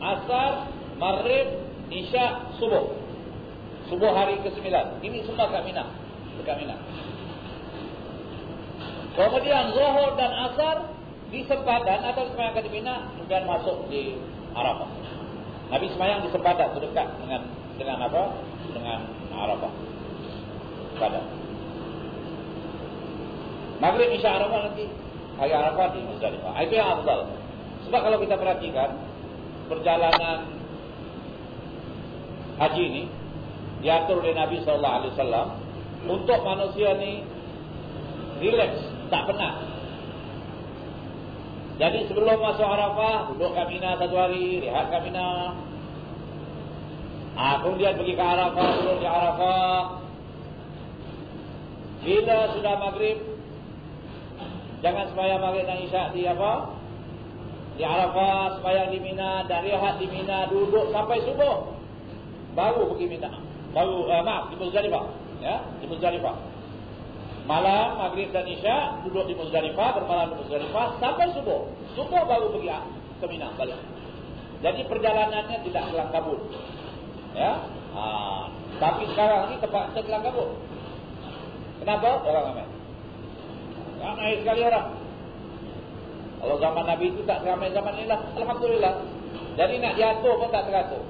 asar, maghrib, isyak, subuh. Subuh hari ke-9. Ini semua kat Mina. Dekat Mina. Kemudian zuhur dan asar di sempadan atau semayang kat Mina kemudian masuk di Arafah. Nabi semayang di sempadan terdekat dengan dengan apa? Dengan Arafah. Sempadan. Maghrib Isya Arafah nanti Hari Arafah di Muzdalifah Itu yang afdal Sebab kalau kita perhatikan Perjalanan Haji ini Diatur oleh Nabi SAW Untuk manusia ni Relax Tak penat Jadi sebelum masuk Arafah Duduk kat Mina satu hari Rehat kat Mina ha, Kemudian pergi ke Arafah Duduk di Arafah Bila sudah Maghrib Jangan sembahyang maghrib dan isyak di apa? Di Arafah, sembahyang di Mina, dan rehat di Mina, duduk sampai subuh. Baru pergi Mina. Baru, uh, maaf, di Muzdalifah. Ya, di Muzdalifah. Malam, maghrib dan isyak, duduk di Muzdalifah, bermalam di Muzdalifah, sampai subuh. Subuh baru pergi ke Mina balik. Jadi perjalanannya tidak kelang kabut. Ya, ha. Tapi sekarang ini tempat kelang kabut. Kenapa? Orang ramai. Ramai sekali orang. Kalau zaman Nabi itu tak ramai zaman ini lah. Alhamdulillah. Jadi nak diatur pun tak teratur.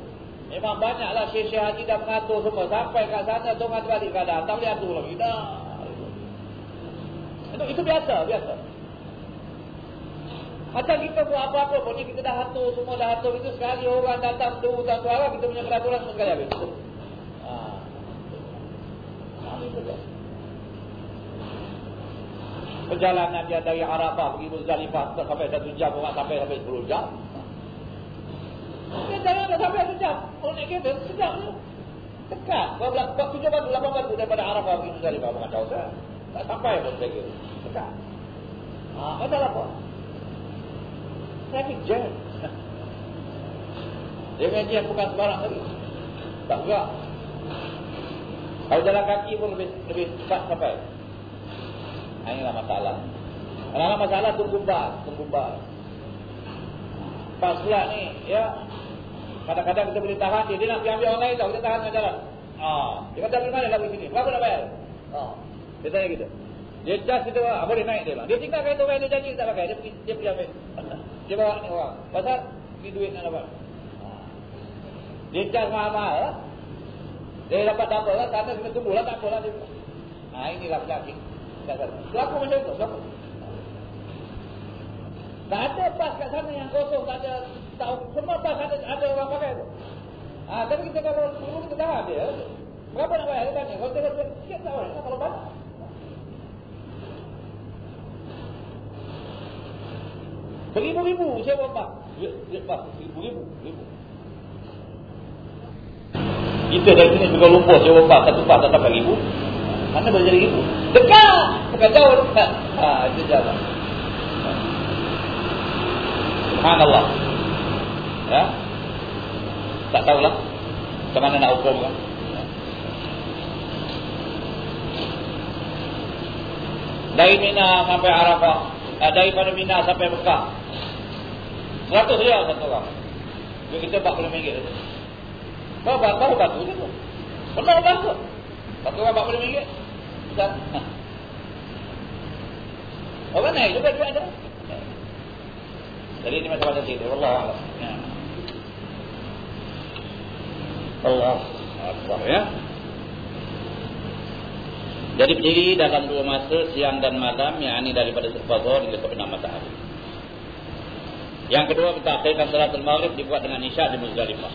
Memang banyaklah syekh-syekh haji dah mengatur semua. Sampai kat sana tu ngatur balik keadaan. Tak boleh atur lagi. Dah. Itu, itu biasa, biasa. Macam kita buat apa-apa pun ni kita dah atur, semua dah atur. Itu sekali orang datang tu, satu arah, kita punya peraturan semua sekali habis. Ha. Perjalanan dia dari Arafah pergi Muzdalifah sampai satu jam orang sampai sampai 10 jam. Dia jalan dah sampai satu jam. Kalau naik kereta sejam je. Dekat. Kalau waktu tujuh batu, lapan batu daripada Arafah pergi Muzdalifah bukan jauh sah. Tak sampai pun saya kira. Dekat. Ha, ada apa? Traffic jam. Dia mengajian bukan sebarang lagi. Tak juga. Kalau jalan kaki pun lebih lebih cepat sampai. Inilah masalah. Inilah masalah tunggu bar, tunggu bar. Pas pula ni, ya. Kadang-kadang kita boleh tahan dia, dia nak pergi ambil orang lain tau, kita tahan dengan jalan. Ah, dia kata mana lagi sini? Berapa nak bayar? Ah, dia tanya kita. Dia just kita ah, boleh naik dia lah. Dia tinggal kereta orang dia janji tak pakai, dia pergi dia pergi ambil. Dia bawa ni orang. Pasal ni duit nak dapat. Ah. Dia just mahal-mahal lah. Dia dapat double lah, sana kena tunggu lah, tak apa lah. Ah, inilah penyakit. Berapa macam itu? Berapa? Tak ada pas kat sana yang kosong, tak ada tahu semua pas ada ada orang pakai tu. Ah, tapi kita kalau dulu kita tahu dia. Berapa nak bayar tanya? Kalau kita sikit tak boleh, kalau banyak. Beribu-ribu sewa pas. Ya, pas beribu-ribu, ribu. Kita dari sini juga lupa sewa pas satu pas tak sampai ribu. Mana boleh jadi ribu? Dekat. Bukan jauh dekat. Ha, itu jalan. Subhanallah. Ya. Tak tahulah. Ke mana nak hukum kan? Dari Mina sampai Arafah. Eh, daripada Mina sampai Mekah. 100 riyal satu orang. Jadi kita 40 ringgit. Baru baru batu tu. Benar batu. Satu orang 40 ringgit. Ustaz. Orang naik juga duit ada. Jadi ini macam-macam cerita. Allah Allah. Ya. Allah Akbar ya. Jadi berdiri dalam dua masa siang dan malam yang ini daripada zuhur hingga terbenam matahari. Yang kedua mentakhirkan salat al-maghrib dibuat dengan isyak di Muzdalifah.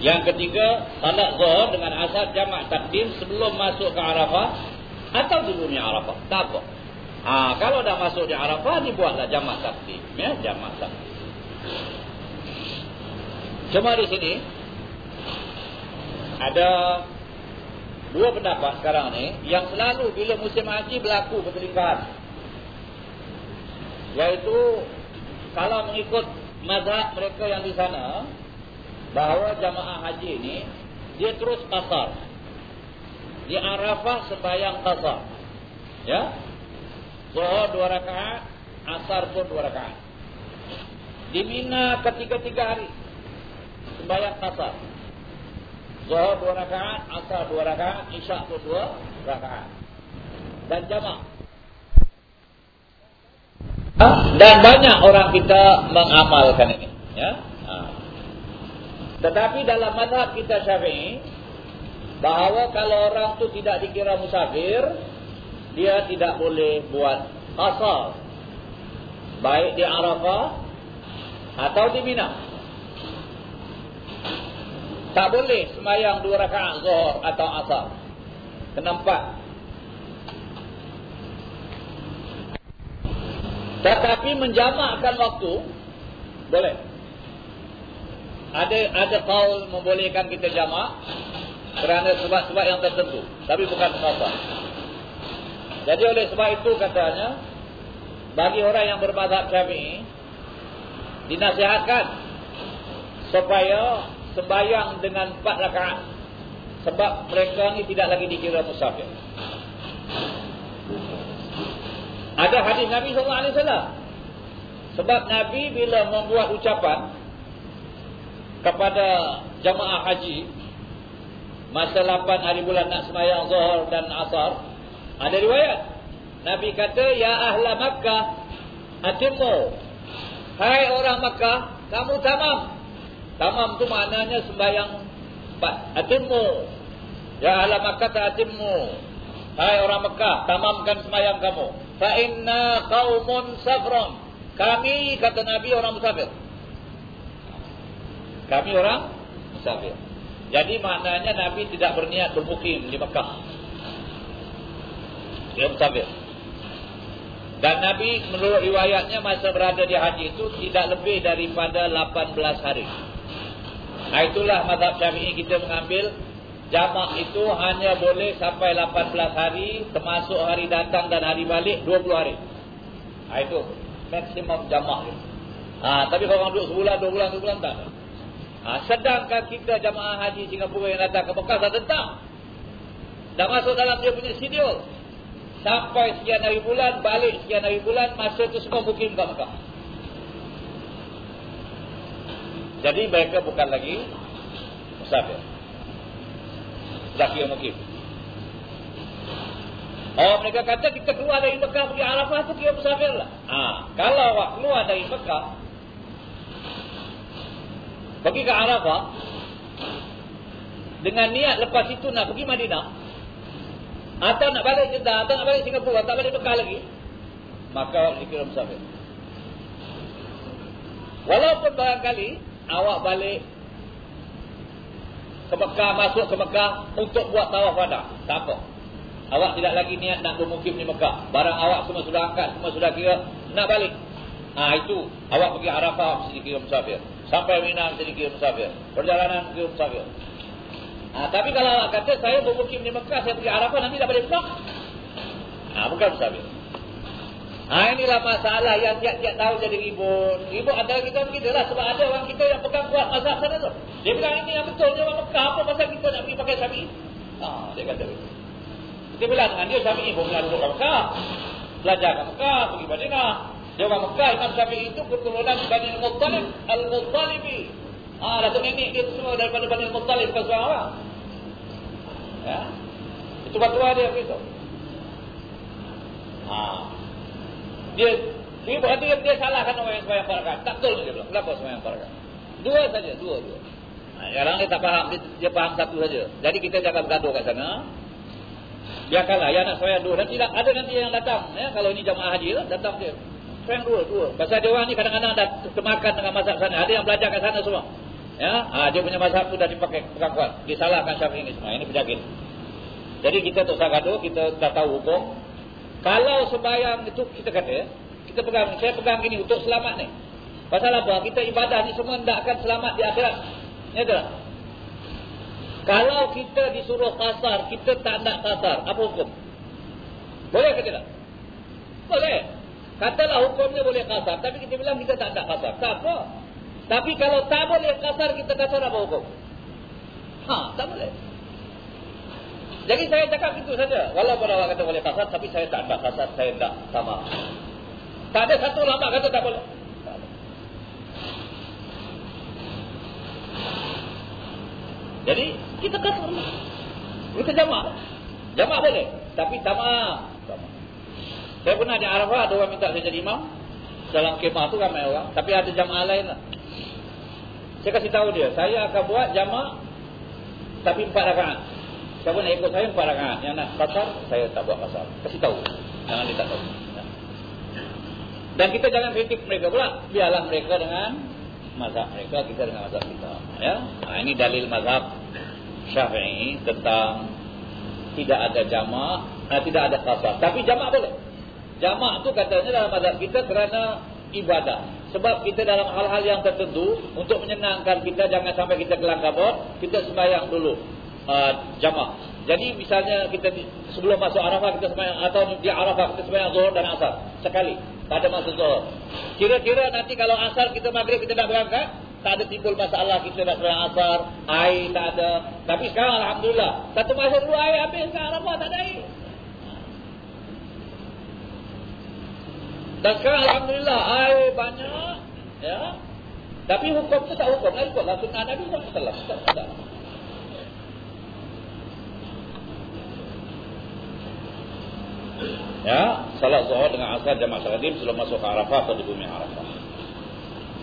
Yang ketiga salat zuhur dengan asar jamak takdim sebelum masuk ke Arafah atau sebelumnya Arafah. Tak apa. Ha, kalau dah masuk di Arafah dibuatlah jamak takdim ya, jamak takdim. Cuma di sini ada dua pendapat sekarang ni yang selalu bila musim haji berlaku perselingkahan yaitu kalau mengikut mazhab mereka yang di sana bahawa jamaah haji ini dia terus kasar di Arafah sembahyang kasar ya? Zuhur dua rakaat Asar pun dua rakaat. Di Mina ketiga-tiga hari Sembahyang kasar Zuhur dua rakaat, asar dua rakaat, isyak pun dua rakaat. Dan jamak. Dan banyak orang kita mengamalkan ini. Ya? Ha. Tetapi dalam madhab kita syafi'i, bahawa kalau orang tu tidak dikira musafir, dia tidak boleh buat asal. Baik di Arafah atau di Mina. Tak boleh semayang dua rakaat zuhur atau asar. Kenapa? Tetapi menjamakkan waktu boleh. Ada ada kaul membolehkan kita jamak kerana sebab-sebab yang tertentu, tapi bukan apa. Jadi oleh sebab itu katanya bagi orang yang bermazhab Syafi'i dinasihatkan supaya sembahyang dengan empat rakaat sebab mereka ni tidak lagi dikira musafir. Ada hadis Nabi SAW. Sebab Nabi bila membuat ucapan kepada jamaah haji masa 8 hari bulan nak sembahyang zuhur dan asar ada riwayat Nabi kata ya ahla Makkah atimmu hai orang Makkah kamu tamam Tamam tu maknanya sembahyang. Atimmu. Ya ahla Makkah atimmu. Hai orang Mekah, tamamkan sembahyang kamu. Fa inna qaumun safrun. Kami kata Nabi orang musafir. Kami orang musafir. Jadi maknanya Nabi tidak berniat bermukim di Mekah. Dia musafir. Dan Nabi menurut riwayatnya masa berada di haji itu tidak lebih daripada 18 hari. Nah, itulah mazhab syafi'i kita mengambil jamak itu hanya boleh sampai 18 hari termasuk hari datang dan hari balik 20 hari. Nah, itu maksimum jamak. Ha, tapi kalau orang duduk sebulan, dua bulan, dua bulan tak. Ha, sedangkan kita jamaah haji Singapura yang datang ke Mekah dah tentang. Dah masuk dalam dia punya sidul. Sampai sekian hari bulan, balik sekian hari bulan, masa itu semua mukim ke Mekah. Jadi mereka bukan lagi musafir. Zaki mungkin. Oh mereka kata kita keluar dari Mekah pergi Arafah tu kira musafir lah. Ha, kalau awak keluar dari Mekah pergi ke Arafah dengan niat lepas itu nak pergi Madinah atau nak balik Jeddah atau nak balik Singapura atau balik Mekah lagi maka dikira musafir. Walaupun barangkali awak balik ke Mekah, masuk ke Mekah untuk buat tawaf wada. Tak apa. Awak tidak lagi niat nak bermukim di Mekah. Barang awak semua sudah angkat, semua sudah kira nak balik. Ha, itu awak pergi Arafah mesti dikira musafir. Sampai Mina mesti dikira musafir. Perjalanan dikira musafir. Ha, tapi kalau awak kata saya bermukim di Mekah, saya pergi Arafah nanti dah balik. Ah ha, bukan musafir. Ha, inilah masalah yang tiap-tiap tahun jadi ribut. Ribut antara kita begitu lah. Sebab ada orang kita yang pegang kuat mazhab sana tu. Dia bilang ini yang betul. Dia orang Mekah. Apa pasal kita nak pergi pakai syafi'i? Ha, dia kata begitu. Dia bilang dengan dia syafi'i pun bilang orang Mekah. Belajar ke Mekah. Pergi Madinah. Dia orang Mekah. Imam syafi'i itu keturunan Bani Al-Muttalib. Al-Muttalibi. Ha, Datuk Nenek dia semua daripada Bani Al-Muttalib. Bukan seorang orang. Ya. Itu batuah dia begitu. Ha. Dia dia berarti dia, salahkan orang yang sembahyang rakaat. Tak betul dia bilang. Kenapa sembahyang rakaat? Dua saja, dua, dua. Sekarang dia tak faham, dia, dia faham satu saja. Jadi kita jangan bergaduh kat sana. Biarkanlah, ya nak semayang dua. Nanti ada nanti yang datang. Ya, kalau ini jamaah haji lah, datang dia. Semayang dua, dua. Pasal dia orang ni kadang-kadang dah termakan dengan mazhab sana. Ada yang belajar kat sana semua. Ya, ha, dia punya mazhab tu dah dipakai pegang kuat. Disalahkan syafi'i ini semua. Ini penyakit. Jadi kita tak usah gaduh, kita dah tahu hukum. Kalau sembahyang itu kita kata, kita pegang, saya pegang gini untuk selamat ni. Pasal apa? Kita ibadah ni semua tidak akan selamat di akhirat. Ya tak? Kalau kita disuruh kasar, kita tak nak kasar. Apa hukum? Boleh ke tidak? Boleh. Katalah hukumnya boleh kasar. Tapi kita bilang kita tak nak kasar. Tak apa. Tapi kalau tak boleh kasar, kita kasar apa hukum? Ha, tak boleh. Jadi saya cakap itu saja. Walaupun awak kata boleh kasar, tapi saya tak nak kasar. Saya tak sama. Tak ada satu lama kata tak boleh. Jadi kita kasar. Kita jamak. Jamak boleh. Tapi sama. Saya pernah di Arafah ada orang minta saya jadi imam. Dalam kemah tu ramai orang. Tapi ada jamaah lain lah. Saya kasih tahu dia. Saya akan buat jamak. Tapi empat rakaat. Siapa nak ikut saya empat rakaat. Yang nak kasar, saya tak buat kasar. Kasih tahu. Jangan dia tak tahu. Dan kita jangan kritik mereka pula. Biarlah mereka dengan mazhab mereka, kita dengan mazhab kita. Ya, nah, ini dalil mazhab Syafi'i tentang tidak ada jamak, nah, tidak ada kasar. Tapi jamak boleh. Jamak tu katanya dalam mazhab kita kerana ibadah. Sebab kita dalam hal-hal yang tertentu untuk menyenangkan kita jangan sampai kita kelang kabut, kita sembahyang dulu uh, jamak. Jadi misalnya kita sebelum masuk Arafah kita sembahyang atau di Arafah kita sembahyang Zuhur dan Asar sekali pada masa zuhur. Kira-kira nanti kalau asar kita maghrib kita nak berangkat, tak ada timbul masalah kita nak berangkat asar, air tak ada. Tapi sekarang Alhamdulillah, satu masa dulu air habis sekarang apa tak ada air. Dan sekarang Alhamdulillah air banyak. ya. Tapi hukum itu tak hukum. Nah, ikutlah sunnah Nabi SAW. Ya, salat zuhur dengan asar jamaah saladim sebelum masuk ke Arafah atau di bumi Arafah.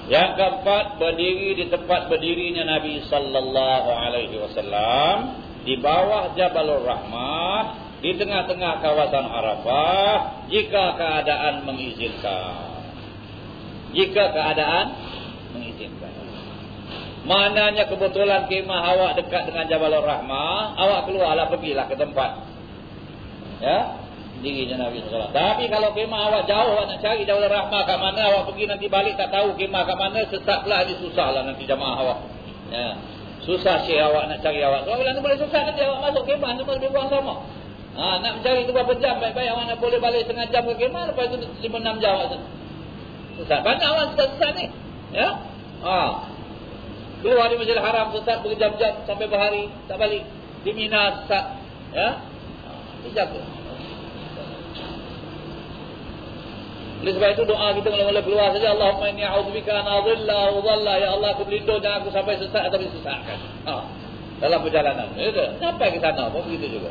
Yang keempat, berdiri di tempat berdirinya Nabi sallallahu alaihi wasallam di bawah Jabalur Rahmah di tengah-tengah kawasan Arafah jika keadaan mengizinkan. Jika keadaan mengizinkan. Mananya kebetulan kemah awak dekat dengan Jabalur Rahmah, awak keluarlah pergilah ke tempat. Ya, dirinya Nabi SAW. Tapi kalau kemah awak jauh awak nak cari daulah rahmah kat mana awak pergi nanti balik tak tahu kemah kat mana sesat pula ini susah lah nanti jamaah awak. Ya. Susah si awak nak cari awak. Kalau nanti boleh susah nanti awak masuk kemah semua lebih kurang sama. Ha, nak mencari tu berapa jam baik-baik awak nak boleh balik setengah jam ke kemah lepas itu 5-6 jam awak Susah. Banyak awak susah-susah ni. Ya. Ha. Keluar di Masjidil Haram sesat berjam-jam sampai berhari tak balik. Di Mina sesat. Ya. Ha. Dijaga. Oleh sebab itu doa kita mula-mula keluar saja Allahumma inni a'udzubika an adilla wa dhalla ya Allah aku berlindung jangan aku sampai sesat atau disesatkan. Ha. Dalam perjalanan. Ya? Sampai ke sana pun begitu juga.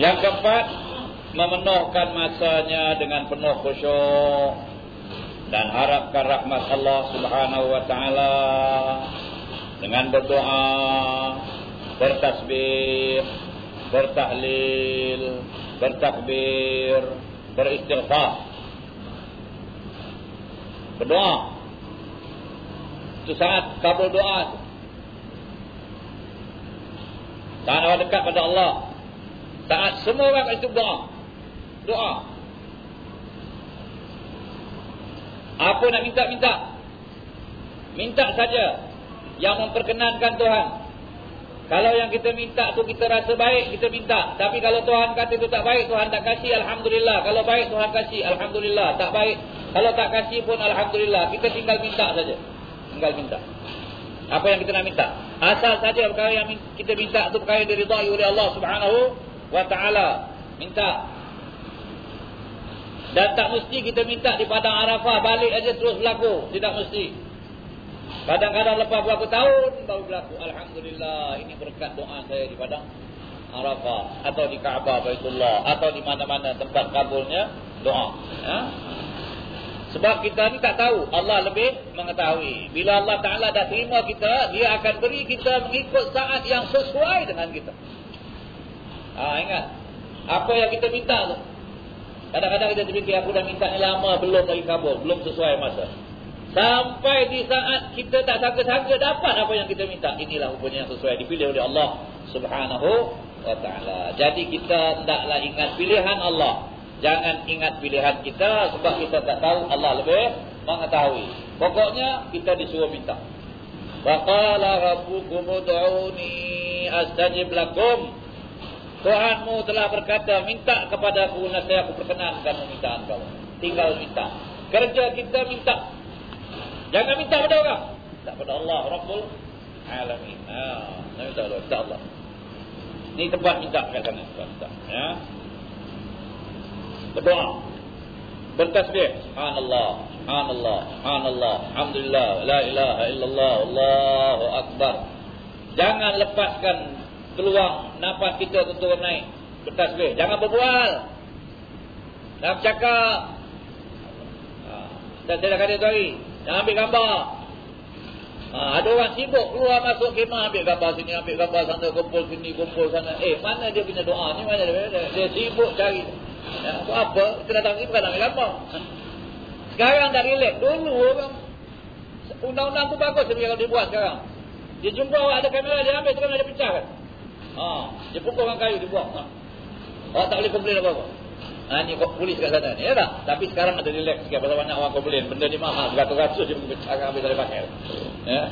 Yang keempat, memenuhkan masanya dengan penuh khusyuk dan harapkan rahmat Allah Subhanahu wa taala dengan berdoa bertasbih, bertahlil, bertakbir, beristighfar. Berdoa. Itu sangat kabul doa. Saat awak dekat pada Allah. Saat semua orang itu doa. Doa. Apa nak minta-minta? Minta saja yang memperkenankan Tuhan. Kalau yang kita minta tu kita rasa baik, kita minta. Tapi kalau Tuhan kata itu tak baik, Tuhan tak kasih, Alhamdulillah. Kalau baik, Tuhan kasih, Alhamdulillah. Tak baik, kalau tak kasih pun Alhamdulillah. Kita tinggal minta saja. Tinggal minta. Apa yang kita nak minta. Asal saja perkara yang kita minta itu perkara yang diridai oleh Allah subhanahu wa ta'ala. Minta. Dan tak mesti kita minta di Padang Arafah, balik aja terus berlaku. Tidak mesti. Kadang-kadang lepas berapa tahun baru berlaku. Alhamdulillah ini berkat doa saya di Padang Arafah. Atau di Kaabah Baitullah. Atau di mana-mana tempat kabulnya doa. Ya? Sebab kita ni tak tahu. Allah lebih mengetahui. Bila Allah Ta'ala dah terima kita, dia akan beri kita mengikut saat yang sesuai dengan kita. Ha, ingat. Apa yang kita minta tu. Kadang-kadang kita terfikir, aku dah minta lama, belum lagi kabur. Belum sesuai masa. Sampai di saat kita tak sangka-sangka dapat apa yang kita minta. Inilah rupanya yang sesuai. Dipilih oleh Allah Subhanahu wa ta'ala. Jadi kita hendaklah ingat pilihan Allah. Jangan ingat pilihan kita sebab kita tak tahu Allah lebih mengetahui. Pokoknya kita disuruh minta. Wa qala rabbukum ud'uni astajib lakum. Tuhanmu telah berkata, minta kepada aku nasib aku perkenankan permintaan kau. Tinggal minta. Kerja kita minta. Jangan minta pada orang. Minta pada Allah Rabbul Alamin. Ha, minta Allah. Ini tempat minta kat sana. Minta. Ya berdoa bertasbih subhanallah subhanallah subhanallah alhamdulillah la ilaha illallah allahu akbar jangan lepaskan peluang nafas kita untuk naik bertasbih jangan berbual jangan dan ha, saya dah kata tadi jangan ambil gambar Ha, ada orang sibuk keluar masuk kemah ambil gambar sini, ambil gambar sana, kumpul sini, kumpul sana. Eh, mana dia punya doa ni? Mana dia? Dia sibuk cari. Ya, apa? Kita datang ni bukan ambil gambar. Sekarang dah relax. Dulu orang undang-undang tu bagus sebenarnya kalau dibuat sekarang. Dia jumpa awak ada kamera dia ambil terus dia pecah kan. Ha, dia pukul dengan kayu dibuang. Ha. Awak tak boleh komplain apa-apa. Ha, ni polis kat sana. Ya tak? Tapi sekarang ada relax sikit pasal banyak orang komplain. Benda ni mahal. Beratus-ratus dia pecahkan habis dari pakai. Ya.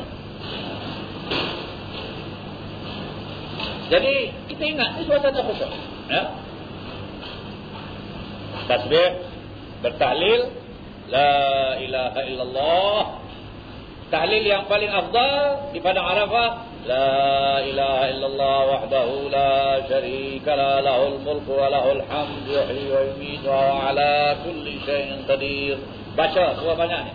Jadi kita ingat ni suasana khusus. Ya tasbih bertahlil la ilaha illallah tahlil yang paling afdal di padang arafah wahdahu la syarika la lahul mulku wa lahul hamdu yuhyi wa yumiitu wa ala kulli syai'in qadir baca dua banyak ni.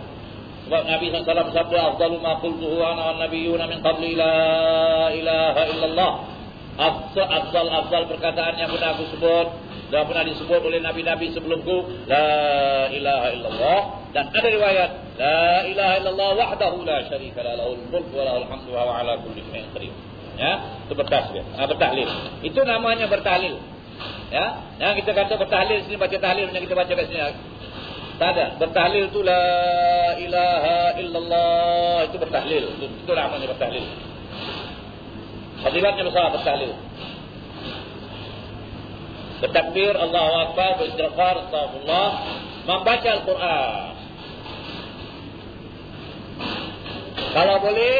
Sebab Nabi SAW sabda afdalu ma qultuhu ana wan nabiyyuna min qabli la ilaha illallah. Afdal afdal afdal perkataan yang pernah aku sebut dan pernah disebut oleh nabi-nabi sebelumku la ilaha illallah dan ada riwayat la ilaha illallah wahdahu la syarika la lahul mulk wa lahul hamdu wa ala kulli syai'in qadir. Ya itu bertasbih ah, bertahlil. Itu namanya bertahlil. Ya yang kita kata bertahlil sini baca tahlil yang kita baca kat sini. Tak ada. Bertahlil tu la ilaha illallah itu bertahlil. Itu, itu namanya bertahlil. Fadilatnya besar bertahlil. Bertakbir Allahu Akbar beristighfar astagfirullah membaca Al-Quran kalau boleh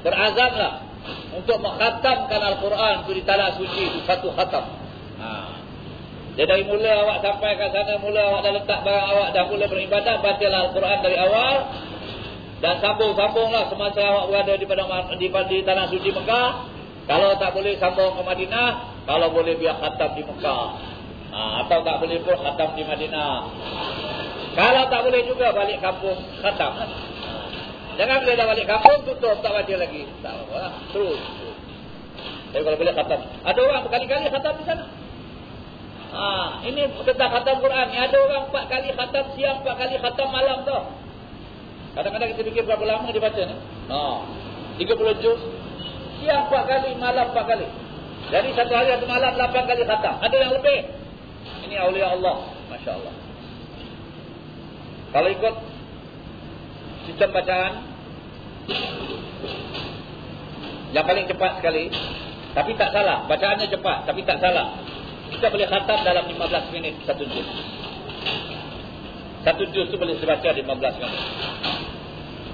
berazamlah untuk mengkhatamkan Al-Quran itu di tanah suci itu satu khatam ha. jadi dari mula awak sampai ke sana mula awak dah letak barang awak dah mula beribadah bacalah Al-Quran dari awal dan sambung-sambunglah semasa awak berada di, padang, di, di tanah suci Mekah kalau tak boleh sambung ke Madinah kalau boleh biar khatam di Mekah. Ha, atau tak boleh pun khatam di Madinah. Kalau tak boleh juga balik kampung khatam. Jangan bila dah balik kampung tutup tak baca lagi. Tak apa. Ha. Terus. Tapi kalau boleh khatam. Ada orang berkali-kali khatam di sana. Ha, ini tentang khatam Quran. Ni ada orang empat kali khatam siang, empat kali khatam malam tu. Kadang-kadang kita fikir berapa lama dia baca ni. Ha, 30 juz. Siang empat kali, malam empat kali. Jadi satu hari satu malam lapan kali khatam. Ada yang lebih. Ini awliya Allah. Masya Allah. Kalau ikut sistem bacaan. Yang paling cepat sekali. Tapi tak salah. Bacaannya cepat. Tapi tak salah. Kita boleh khatam dalam 15 minit. Satu juz. Satu juz itu boleh dibaca 15 minit.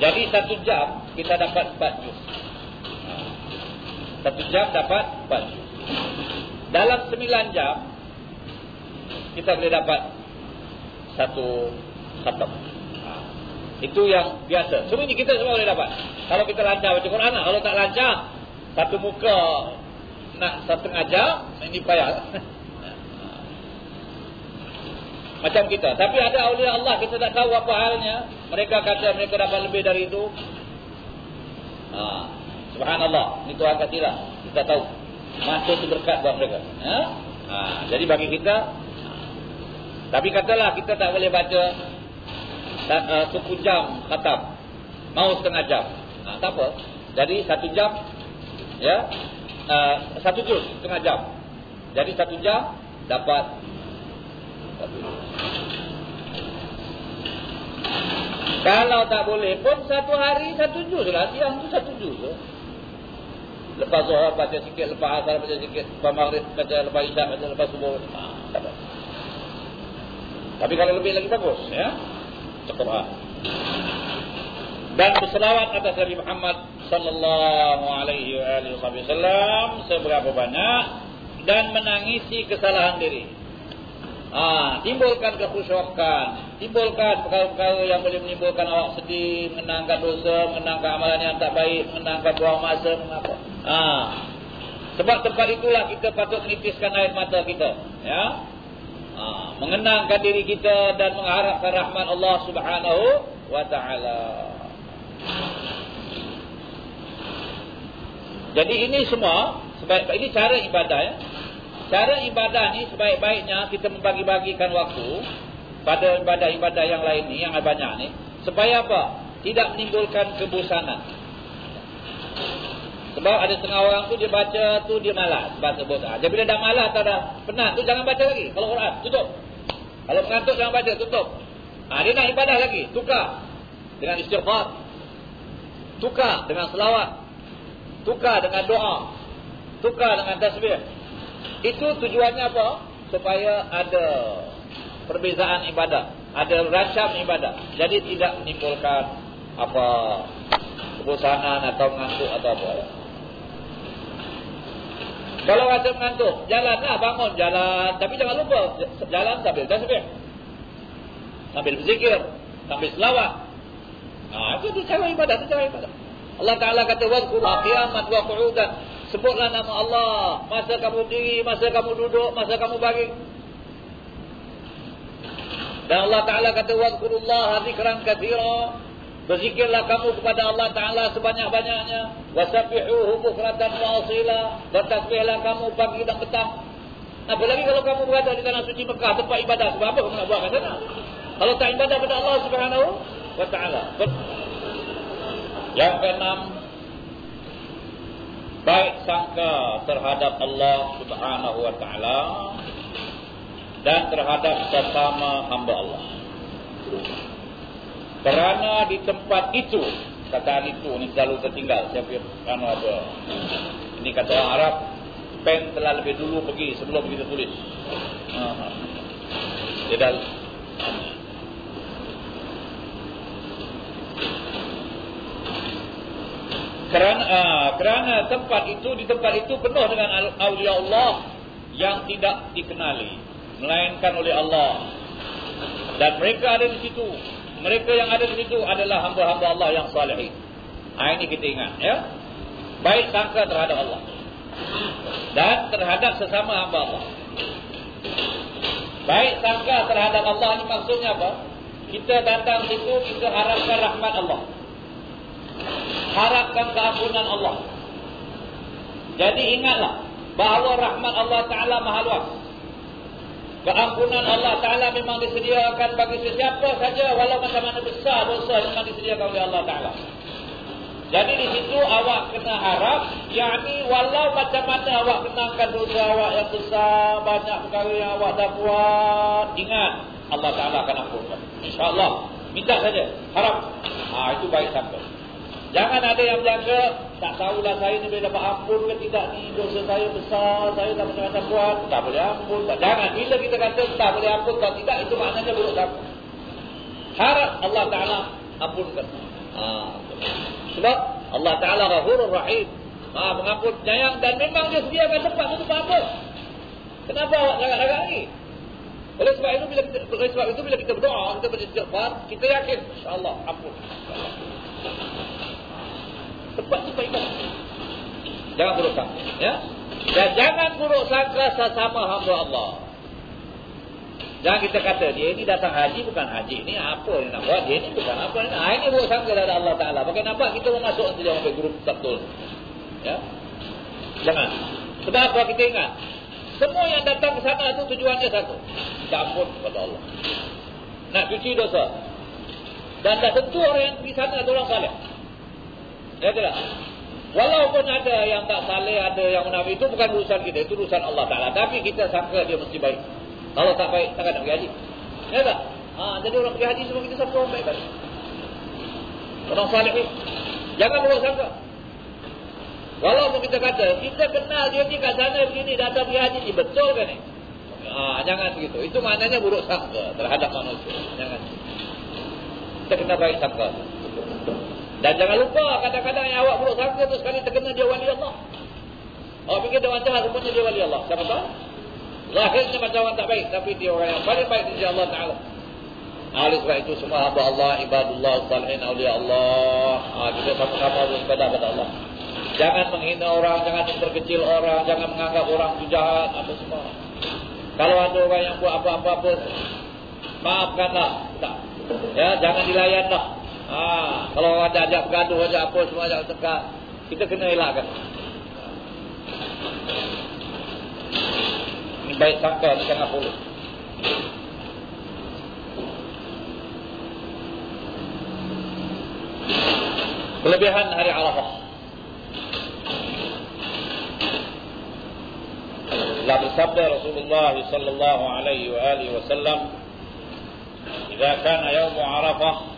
Jadi satu jam kita dapat 4 juz. Satu jam dapat 4 juz. Dalam sembilan jam kita boleh dapat satu khatam. Ha. Itu yang biasa. Semua ini kita semua boleh dapat. Kalau kita lancar baca Quran, kalau tak lancar satu muka nak satu jam, ini payah. Macam kita. Tapi ada awliya Allah, kita tak tahu apa halnya. Mereka kata mereka dapat lebih dari itu. Ha. Subhanallah. Ini Tuhan katilah. Kita tahu. Masa itu berkat buat mereka. Ha? Ha, jadi bagi kita, Tapi katalah kita tak boleh baca uh, suku jam khatam. Mau setengah jam. Ha, tak apa. Jadi satu jam. ya uh, Satu juz setengah jam. Jadi satu jam dapat satu Kalau tak boleh pun satu hari satu juz lah. Siang tu satu juz. Lepas zuhur baca sikit, lepas asar baca sikit, lepas maghrib baca, lepas isyak baca, lepas subuh. Ha. Tapi kalau lebih lagi bagus, ya. Al-Quran. Dan berselawat atas Nabi Muhammad sallallahu alaihi wasallam seberapa banyak dan menangisi kesalahan diri. Ah, timbulkan kekhusyukan, timbulkan perkara-perkara yang boleh menimbulkan awak sedih, menangkan dosa, menangkan amalan yang tak baik, menangkan buang masa, mengapa. Ah. Ha. Sebab tempat itulah kita patut menipiskan air mata kita, ya ha, mengenangkan diri kita dan mengharapkan rahmat Allah Subhanahu wa taala. Jadi ini semua sebaik ini cara ibadah ya. Cara ibadah ni sebaik-baiknya kita membagi-bagikan waktu pada ibadah-ibadah yang lain ni yang banyak ni supaya apa? Tidak menimbulkan kebosanan. Sebab ada setengah orang tu dia baca tu dia malas baca bosan. Jadi bila dah malas atau dah penat tu jangan baca lagi. Kalau Quran tutup. Kalau mengantuk jangan baca tutup. Ha, dia nak ibadah lagi, tukar dengan istighfar. Tukar dengan selawat. Tukar dengan doa. Tukar dengan tasbih. Itu tujuannya apa? Supaya ada perbezaan ibadah, ada racam ibadah. Jadi tidak menimbulkan apa kebosanan atau mengantuk atau apa. Kalau rasa mengantuk, jalanlah bangun jalan. Tapi jangan lupa jalan sambil tasbih. Sambil berzikir, sambil selawat. Nah, itu, cara ibadah, itu cara ibadah. Allah Taala kata wazkur qiyamat wa qu'udan. Sebutlah nama Allah masa kamu diri, masa kamu duduk, masa kamu bagi. Dan Allah Taala kata wazkurullah dzikran katsira. Berzikirlah kamu kepada Allah Ta'ala sebanyak-banyaknya. Wasabihuhu bukratan wa asila. Bertasbihlah kamu pagi dan petang. Apalagi kalau kamu berada di tanah suci Mekah, tempat ibadah. Sebab apa kamu nak buat kat sana? Kalau tak ibadah kepada Allah Subhanahu wa Ta'ala. Yang keenam. Baik sangka terhadap Allah Subhanahu wa Ta'ala. Dan terhadap sesama hamba Allah. Kerana di tempat itu kata itu ni selalu tertinggal. Siapa anu apa? Ini kata orang Arab pen telah lebih dulu pergi sebelum kita tulis. Ha dia kerana uh, kerana tempat itu di tempat itu penuh dengan aulia Allah yang tidak dikenali melainkan oleh Allah. Dan mereka ada di situ mereka yang ada di situ adalah hamba-hamba Allah yang salihin. Ha, ini kita ingat. ya. Baik sangka terhadap Allah. Dan terhadap sesama hamba Allah. Baik sangka terhadap Allah ini maksudnya apa? Kita datang situ, kita harapkan rahmat Allah. Harapkan keampunan Allah. Jadi ingatlah bahawa rahmat Allah Ta'ala maha luas. Keampunan Allah Ta'ala memang disediakan bagi sesiapa saja walau macam mana besar dosa memang disediakan oleh Allah Ta'ala. Jadi di situ awak kena harap, yakni walau macam mana awak kenangkan dosa awak yang besar, banyak perkara yang awak dah buat, ingat Allah Ta'ala akan ampunkan. InsyaAllah. Minta saja. Harap. Ha, itu baik sampai. Jangan ada yang berjaga, tak tahulah saya ni boleh dapat ampun ke tidak ni, dosa saya besar, saya tak macam-macam buat, tak boleh ampun. Tak. Jangan, bila kita kata tak boleh ampun, tak tidak, itu maknanya buruk tak. Harap Allah Ta'ala ampunkan. Ha. Sebab Allah Ta'ala ghafurur rahim. Ha, mengampun penyayang dan memang dia sediakan tempat untuk apa? Kenapa awak agak-agak lagi? Oleh sebab itu bila kita sebab itu bila kita berdoa, kita beristighfar, kita yakin insya-Allah ampun. Tempat tu baik Jangan buruk sangka. Ya? Dan jangan buruk sangka sesama hamba Allah. Jangan kita kata, dia ini datang haji bukan haji. Ini apa yang nak buat? Dia ini bukan apa. Ini, ah, ini buruk sangka dari Allah Ta'ala. Bagaimana nampak kita masuk nanti dalam grup Sabtul. Ya? Jangan. Sebab apa kita ingat? Semua yang datang ke sana itu tujuannya satu. Ampun kepada Allah. Nak cuci dosa. Dan dah tentu orang yang pergi sana adalah orang salih. Ya tidak? Walaupun ada yang tak salih, ada yang munafik itu bukan urusan kita, itu urusan Allah Taala. Tapi kita sangka dia mesti baik. Kalau tak baik, takkan nak pergi haji. Ya tak? Ha, jadi orang pergi haji semua kita sangka orang baik tadi. Orang salih ni. Jangan buat sangka. Walaupun kita kata, kita kenal dia ni kat sana begini, datang pergi haji ni. Betul kan ni? Ha, jangan begitu. Itu maknanya buruk sangka terhadap manusia. Jangan. Kita kena baik sangka. Dan jangan lupa kadang-kadang yang awak buruk sangka tu sekali terkena dia wali Allah. Awak fikir dia jahat rupanya dia wali Allah. Siapa tahu? Lahirnya macam orang tak baik. Tapi dia orang yang paling baik di Allah Ta'ala. Oleh sebab itu semua hamba Allah, ibadullah, salihin, awliya Allah. Ha, kita sama-sama bersepada kepada Allah. Jangan menghina orang, jangan memperkecil orang, jangan menganggap orang itu jahat. Apa semua. Kalau ada orang yang buat apa-apa, maafkanlah. Tak. Ya, jangan dilayanlah. Ha, kalau ada ajak bergaduh, ajak apa semua ajak tekat, kita kena elakkan. Ini baik sangka ni sangat boleh. Kelebihan hari Arafah. La bersabda Rasulullah sallallahu alaihi wa alihi wasallam, "Jika kana yaum Arafah,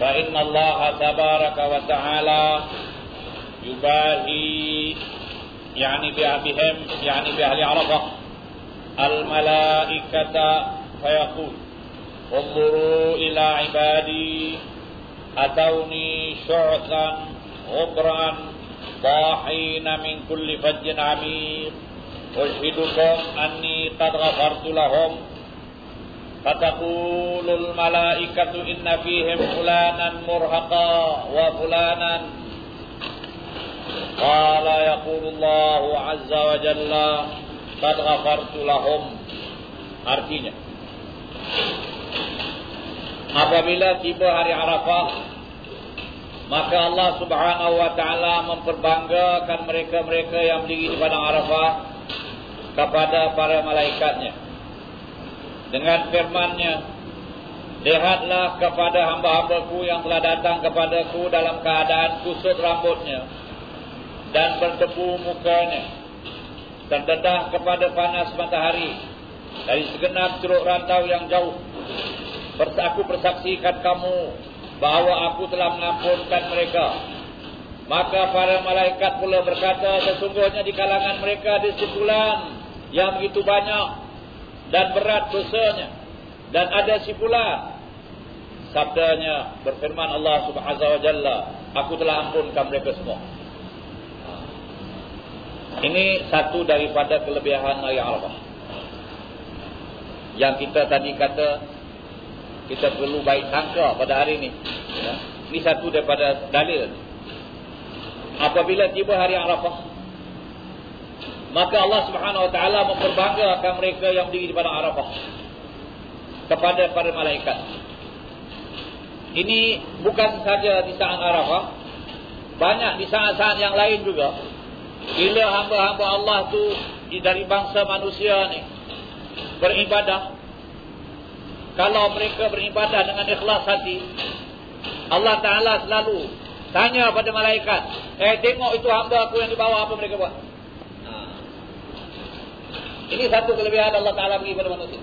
فإن الله تبارك وتعالى يباهي يعني بهم يعني بأهل عرفة الملائكة فيقول انظروا إلى عبادي أتوني شعثا غبرا ضاحين من كل فج عميق أشهدكم أني قد غفرت لهم. فتقول الملائكة إن فيهم فلانا مرهقا وفلانا قال يقول الله عز وجل قد غفرت لهم artinya apabila tiba hari Arafah maka Allah Subhanahu wa taala memperbanggakan mereka-mereka yang berdiri di padang Arafah kepada para malaikatnya dengan firman-Nya Lihatlah kepada hamba-hambaku yang telah datang kepadaku dalam keadaan kusut rambutnya dan berdebu mukanya. Terdedah kepada panas matahari dari segenap ceruk rantau yang jauh. Aku persaksikan kamu bahawa aku telah mengampunkan mereka. Maka para malaikat pula berkata sesungguhnya di kalangan mereka ada sebulan yang begitu banyak dan berat dosanya. Dan ada si pula sabdanya berfirman Allah Subhanahu wa taala aku telah ampunkan mereka semua. Ini satu daripada kelebihan hari Arafah. Yang kita tadi kata kita perlu baik sangka pada hari ini. Ini satu daripada dalil. Apabila tiba hari Arafah maka Allah Subhanahu wa taala memperbanggakan mereka yang berdiri di padang Arafah kepada para malaikat. Ini bukan saja di saat Arafah, banyak di saat-saat yang lain juga. Bila hamba-hamba Allah tu dari bangsa manusia ni beribadah, kalau mereka beribadah dengan ikhlas hati, Allah Taala selalu tanya pada malaikat, "Eh tengok itu hamba aku yang di bawah apa mereka buat?" Ini satu kelebihan Allah Ta'ala bagi pada manusia.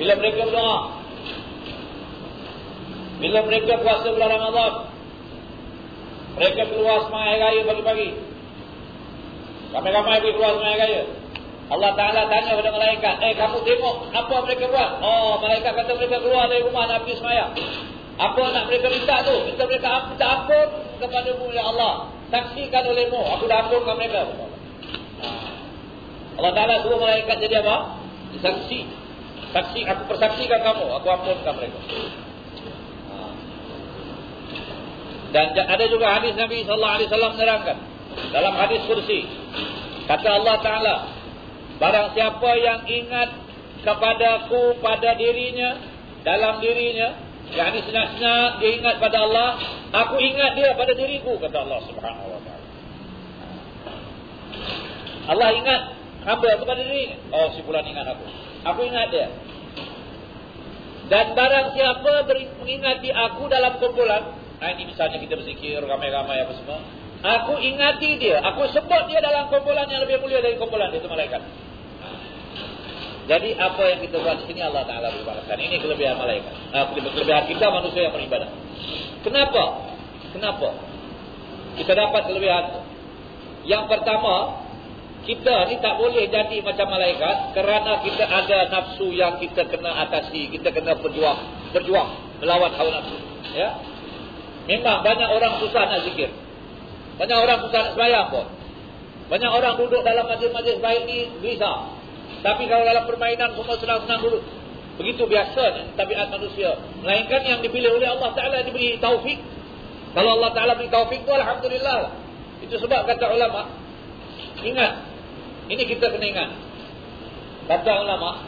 Bila mereka berdoa. Bila mereka puasa bulan Ramadan. Mereka keluar semangat raya pagi-pagi. Ramai-ramai pergi keluar semangat raya. Allah Ta'ala tanya kepada malaikat. Eh kamu tengok apa mereka buat. Oh malaikat kata mereka keluar dari rumah nak pergi semayang. Apa nak mereka minta tu? Minta mereka minta ampun kepada mu ya Allah. Saksikan olehmu. Aku dah ampunkan mereka. Allah Ta'ala suruh malaikat jadi apa? Saksi. Saksi, aku persaksikan kamu. Aku ampunkan mereka. Ha. Dan ada juga hadis Nabi SAW menerangkan. Dalam hadis kursi. Kata Allah Ta'ala. Barang siapa yang ingat kepadaku pada dirinya. Dalam dirinya. Yang ini senang-senang dia ingat pada Allah. Aku ingat dia pada diriku. Kata Allah Subhanahu Wa Ta'ala. Allah ingat hamba kepada diri. Oh, si fulan ingat aku. Aku ingat dia. Dan barang siapa mengingati aku dalam kumpulan, nah ini misalnya kita berzikir ramai-ramai apa semua, aku ingati dia, aku sebut dia dalam kumpulan yang lebih mulia dari kumpulan itu malaikat. Jadi apa yang kita buat sini Allah Taala berbalaskan. Ini kelebihan malaikat. Uh, kelebihan kita manusia yang beribadah. Kenapa? Kenapa? Kita dapat kelebihan. Yang pertama, kita ni tak boleh jadi macam malaikat kerana kita ada nafsu yang kita kena atasi, kita kena berjuang, berjuang melawan hawa nafsu. Ya. Memang banyak orang susah nak zikir. Banyak orang susah nak sembahyang pun. Banyak orang duduk dalam majlis-majlis baik ni bisa. Tapi kalau dalam permainan semua senang-senang dulu. Begitu biasa tabiat manusia. Melainkan yang dipilih oleh Allah Ta'ala diberi taufik. Kalau Allah Ta'ala beri taufik itu Alhamdulillah. Itu sebab kata ulama. Ingat. Ini kita kena ingat. Kata ulama.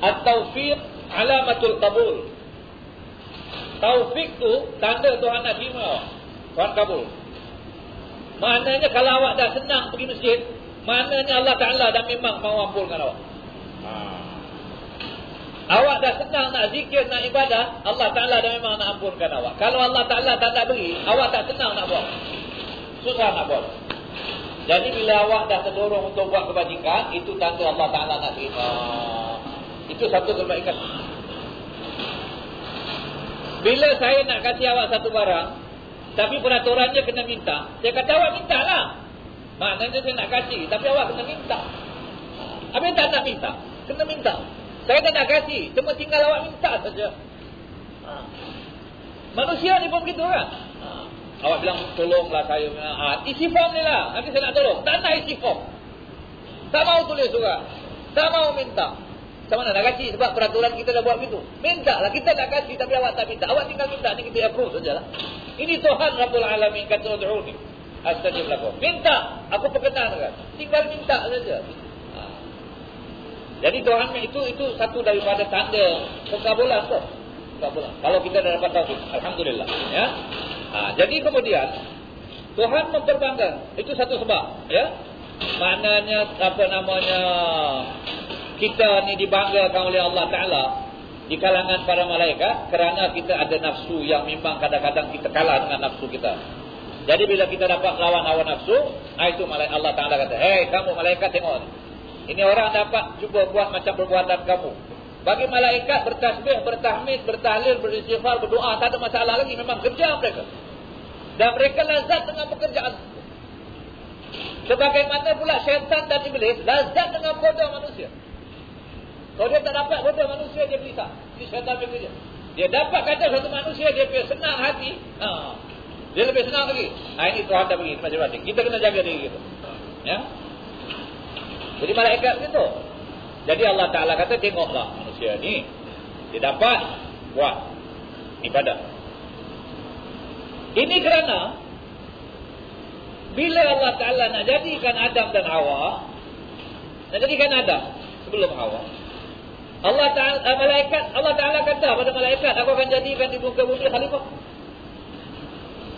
At-taufiq alamatul qabul. Taufik tu tanda Tuhan nak terima. Tuhan kabul. Maknanya kalau awak dah senang pergi masjid. Maknanya Allah Ta'ala dah memang mahu ampunkan awak. Ha. Awak dah senang nak zikir, nak ibadah. Allah Ta'ala dah memang nak ampunkan awak. Kalau Allah Ta'ala tak nak beri, awak tak senang nak buat. Susah nak buat. Jadi bila awak dah terdorong untuk buat kebajikan, itu tanda Allah Ta'ala nak terima. Itu satu kebaikan. Bila saya nak kasih awak satu barang, tapi peraturannya kena minta, saya kata awak minta lah. Maknanya saya nak kasih. Tapi awak kena minta. Habis tak nak minta. Kena minta. Saya tak nak kasih. Cuma tinggal awak minta saja. Manusia ni pun begitu kan. Awak bilang tolonglah saya. Ha. Isi form ni lah. Nanti saya nak tolong. Tak nak isi form. Tak mau tulis surat. Tak mau minta. Sama mana nak kasih sebab peraturan kita dah buat begitu. Minta lah. Kita nak kasih tapi awak tak minta. Awak tinggal minta. Ni kita approve sajalah. Ini Tuhan Rabbul Alamin kata ni astajib lakum. Minta, aku perkenankan. Tinggal minta saja. Jadi Tuhan itu itu satu daripada tanda pengkabulan tu. Pengkabulan. Kalau kita dah dapat taufik, alhamdulillah, ya. Ha, jadi kemudian Tuhan memperbanggakan. Itu satu sebab, ya. Maknanya apa namanya kita ni dibanggakan oleh Allah Taala di kalangan para malaikat kerana kita ada nafsu yang memang kadang-kadang kita kalah dengan nafsu kita. Jadi bila kita dapat lawan hawa nafsu, ah itu malaikat Allah Taala kata, "Hei kamu malaikat tengok ni. Ini orang dapat cuba buat macam perbuatan kamu." Bagi malaikat bertasbih, bertahmid, bertahlil, beristighfar, berdoa tak ada masalah lagi memang kerja mereka. Dan mereka lazat dengan pekerjaan. Sebagaimana pula syaitan dan iblis lazat dengan bodoh manusia. Kalau dia tak dapat bodoh manusia dia bisa. Ini syaitan bekerja. Dia dapat kata satu manusia dia punya senang hati. Ha. Dia lebih senang lagi. Nah ini Tuhan dah bagi masing-masing. Kita kena jaga diri kita. Ya. Jadi malaikat itu. Jadi Allah Ta'ala kata tengoklah manusia ni. Dia dapat buat ibadah. Ini kerana bila Allah Ta'ala nak jadikan Adam dan Hawa. Nak jadikan Adam sebelum Hawa. Allah Ta'ala malaikat Allah Ta'ala kata pada malaikat aku akan jadikan di muka bumi khalifah.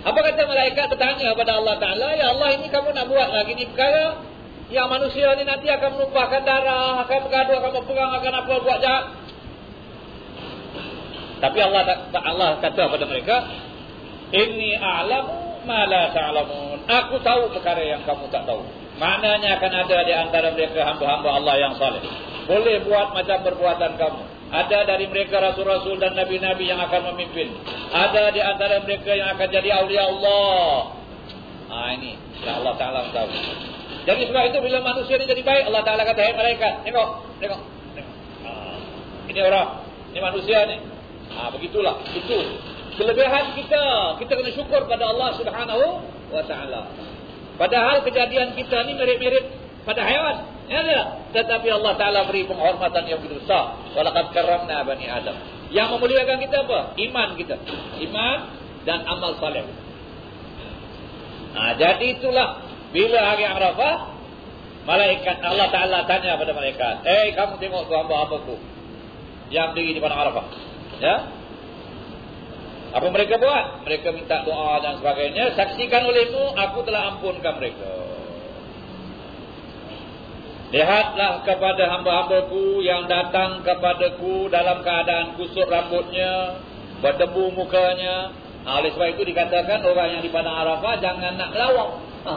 Apa kata malaikat bertanya kepada Allah Ta'ala, Ya Allah ini kamu nak buat lagi ni perkara yang manusia ni nanti akan menumpahkan darah, akan bergaduh, akan berperang, akan apa buat jahat. Tapi Allah Allah kata kepada mereka, Inni a'lamu ma la ta'lamun. Aku tahu perkara yang kamu tak tahu. Maknanya akan ada di antara mereka hamba-hamba Allah yang saleh. Boleh buat macam perbuatan kamu. Ada dari mereka rasul-rasul dan nabi-nabi yang akan memimpin. Ada di antara mereka yang akan jadi awliya Allah. Ah ini, ya Allah Taala tahu. Jadi sebab itu bila manusia ini jadi baik, Allah Taala kata, "Hai malaikat, tengok, tengok." tengok. Ah, ini orang, ini manusia ni. Ah begitulah, itu kelebihan kita. Kita kena syukur pada Allah Subhanahu wa taala. Padahal kejadian kita ni mirip-mirip pada haiwan. Ya tidak? Tetapi Allah Ta'ala beri penghormatan yang begitu besar. Walakad karamna bani Adam. Yang memuliakan kita apa? Iman kita. Iman dan amal salih. Nah, jadi itulah. Bila hari Arafah. Malaikat Allah Ta'ala tanya pada malaikat. Eh hey, kamu tengok tu hamba-hamba ku. Yang diri di pada Arafah. Ya? Apa mereka buat? Mereka minta doa dan sebagainya. Saksikan olehmu, aku telah ampunkan mereka. Lihatlah kepada hamba-hambaku yang datang kepadaku dalam keadaan kusut rambutnya, berdebu mukanya. Ha, oleh sebab itu dikatakan orang yang di Padang Arafah jangan nak lawak. Ha.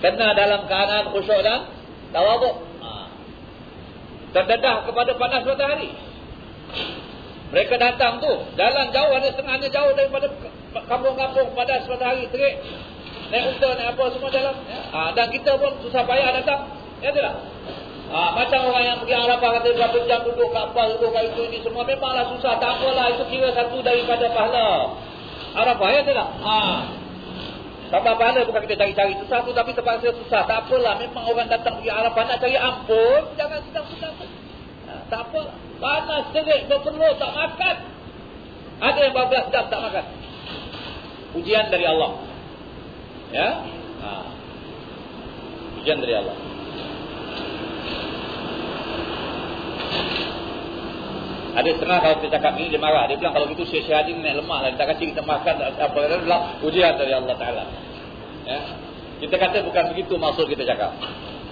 Kena dalam keadaan khusyuk dan tawabuk. Ha. Terdedah kepada panas matahari. Mereka datang tu, jalan jauh ada setengahnya jauh daripada kampung-kampung padas matahari terik. Naik unta, naik apa semua jalan. Ya. Ha, dan kita pun susah payah datang. Ya tidak? Ha, macam orang yang pergi Arafah kata berapa jam duduk kat apa, duduk kat itu, ini semua memanglah susah. Tak apalah, itu kira satu daripada pahala. Arafah, ya tidak? Ha. Sampai pahala bukan kita cari-cari susah tu, tapi terpaksa susah. Tak apalah, memang orang datang pergi Arafah nak cari ampun, jangan sedang-sedang. Ha, tak apa, panas, terik, berpeluh, tak makan. Ada yang 12 jam tak makan. Ujian dari Allah. Ya? Ha. Ujian dari Allah. Ada setengah kalau kita cakap ini dia marah. Dia bilang kalau gitu syekh Hadim naik lemah lah. Tak kasih kita makan apa adalah ujian dari Allah Taala. Ya. Kita kata bukan begitu maksud kita cakap.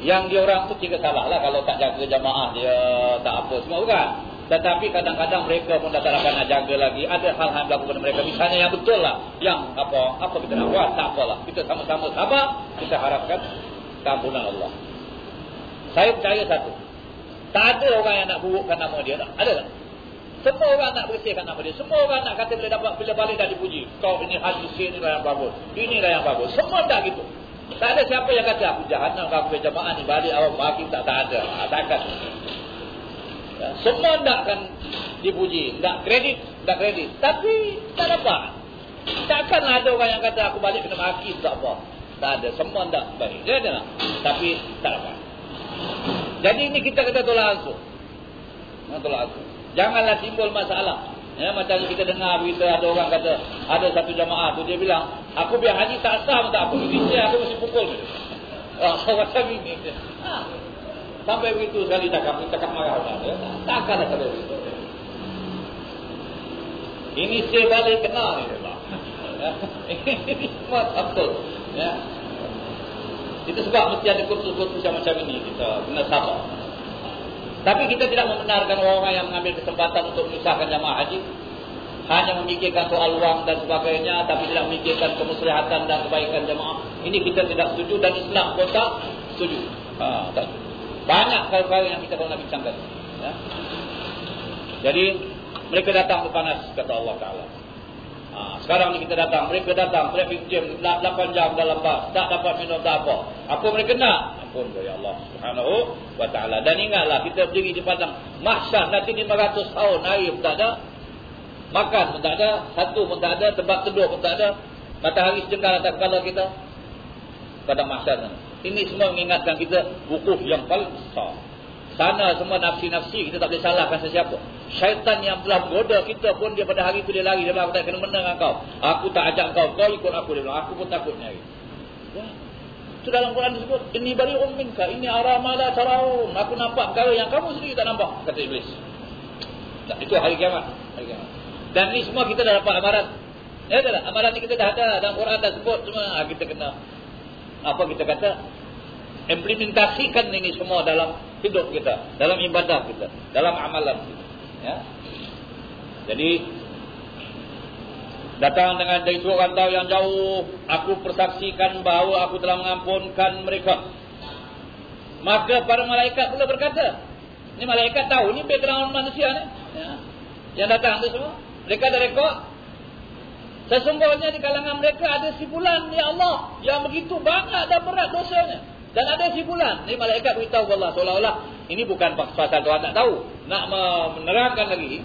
Yang dia orang tu kira salah lah kalau tak jaga jamaah dia tak apa semua bukan. Tetapi kadang-kadang mereka pun tak nak jaga lagi. Ada hal-hal berlaku pada mereka. Misalnya yang betul lah. Yang apa apa kita nak buat. Tak apalah. Kita sama-sama sabar. Kita harapkan keampunan Allah. Saya percaya satu. Tak ada orang yang nak burukkan nama dia tak? Ada tak? Semua orang nak bersihkan nama dia. Semua orang nak kata bila dapat bila balik dah dipuji. Kau ini hadis ini lah yang bagus. Inilah yang bagus. Semua tak gitu. Tak ada siapa yang kata aku jahat nak aku jemaah ni balik awak maki tak tak ada. Ha, takkan. Ya, semua tak akan dipuji. Tak kredit, tak kredit. Tapi tak dapat. Takkan ada orang yang kata aku balik kena maki tak apa. Tak ada. Semua tak baik. Dia ada tak? Tapi tak dapat. Jadi ini kita kata tolak ansur. Ha, tolak ansur. Janganlah timbul masalah. Ya, macam kita dengar berita ada orang kata, ada satu jamaah tu dia bilang, aku biar haji tak sah pun tak apa. Saya aku mesti pukul. Oh, macam ini. Ha. Sampai begitu sekali cakap, cakap marah orang. Ya. Takkan ada begitu. Ini saya balik kenal ni. Ya. Ini semua betul. Ya. Itu sebab mesti ada kursus-kursus yang macam ini. Kita kena sabar. Tapi kita tidak membenarkan orang yang mengambil kesempatan untuk menyusahkan jamaah haji. Hanya memikirkan soal wang dan sebagainya. Tapi tidak memikirkan kemuslihatan dan kebaikan jamaah. Ini kita tidak setuju dan Islam tak setuju. Ha, tak. Banyak perkara yang kita pernah bincangkan. Ya. Jadi mereka datang ke panas kata Allah Taala. Ha, sekarang ni kita datang, mereka datang, traffic jam 8 jam dalam bas, tak dapat minum tak apa. Apa mereka nak? Ampun dari Allah Subhanahu wa taala. Dan ingatlah kita berdiri di padang mahsyar nanti 500 tahun air pun tak ada. Makan pun tak ada, satu pun tak ada, tempat teduh pun tak ada. Matahari sejengkal atas kepala kita. Padang mahsyar Ini semua mengingatkan kita wukuf yang paling besar. Sana semua nafsi-nafsi kita tak boleh salahkan sesiapa. Syaitan yang telah menggoda kita pun dia pada hari itu dia lari dia bilang aku tak kena menang dengan kau. Aku tak ajak kau, kau ikut aku dia bilang. Aku pun takut nyari. Ya. Itu dalam Quran disebut ini bari umminka ini aramala taraun. Aku nampak perkara yang kamu sendiri tak nampak kata iblis. Tak, itu hari kiamat. Hari kiamat. Dan ni semua kita dah dapat amaran. Ya dah amaran ni kita dah ada dalam Quran dah sebut semua ha, kita kena apa kita kata implementasikan ini semua dalam hidup kita, dalam ibadah kita, dalam amalan kita. Ya. Jadi datang dengan dari dua rantau yang jauh, aku persaksikan bahawa aku telah mengampunkan mereka. Maka para malaikat pula berkata, ini malaikat tahu, ini background manusia ni. Ya. Yang datang tu semua, mereka ada rekod. Sesungguhnya di kalangan mereka ada sibulan, Ya Allah, yang begitu banyak dan berat dosanya. Dan ada simpulan. Ini malaikat beritahu Allah seolah-olah ini bukan pasal Tuhan tak tahu. Nak menerangkan lagi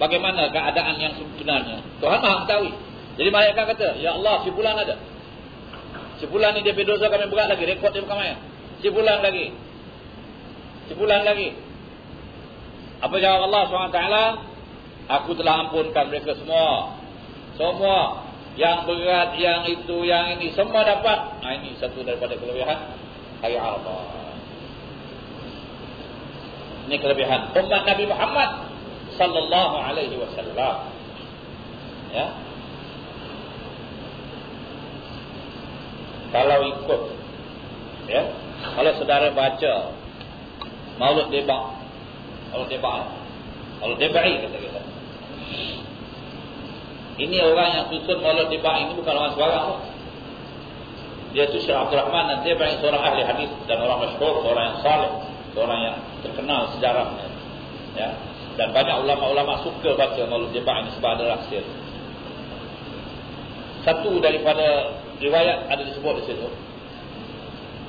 bagaimana keadaan yang sebenarnya. Tuhan maha mengetahui. Jadi malaikat kata, Ya Allah, simpulan ada. Simpulan ni dia berdosa kami berat lagi. Rekod dia bukan main. Simpulan lagi. Simpulan lagi. Apa jawab Allah SWT? Aku telah ampunkan mereka semua. Semua. Yang berat, yang itu, yang ini. Semua dapat. Nah ini satu daripada kelebihan hari Arafah. Ini kelebihan umat Nabi Muhammad sallallahu alaihi wasallam. Ya. Kalau ikut ya, Kalau saudara baca Maulud Debak. Maulud Debak. Maulud Debai kata kita. Ini orang yang susun Maulud Debak ini bukan orang sembarang. Dia itu Syekh Abdul Rahman dan Debai seorang ahli hadis dan orang masyhur, orang yang saleh, orang yang terkenal sejarahnya. Ya. Dan banyak ulama-ulama suka baca Maulud Debak ini sebab ada rahsia. Satu daripada riwayat ada disebut di situ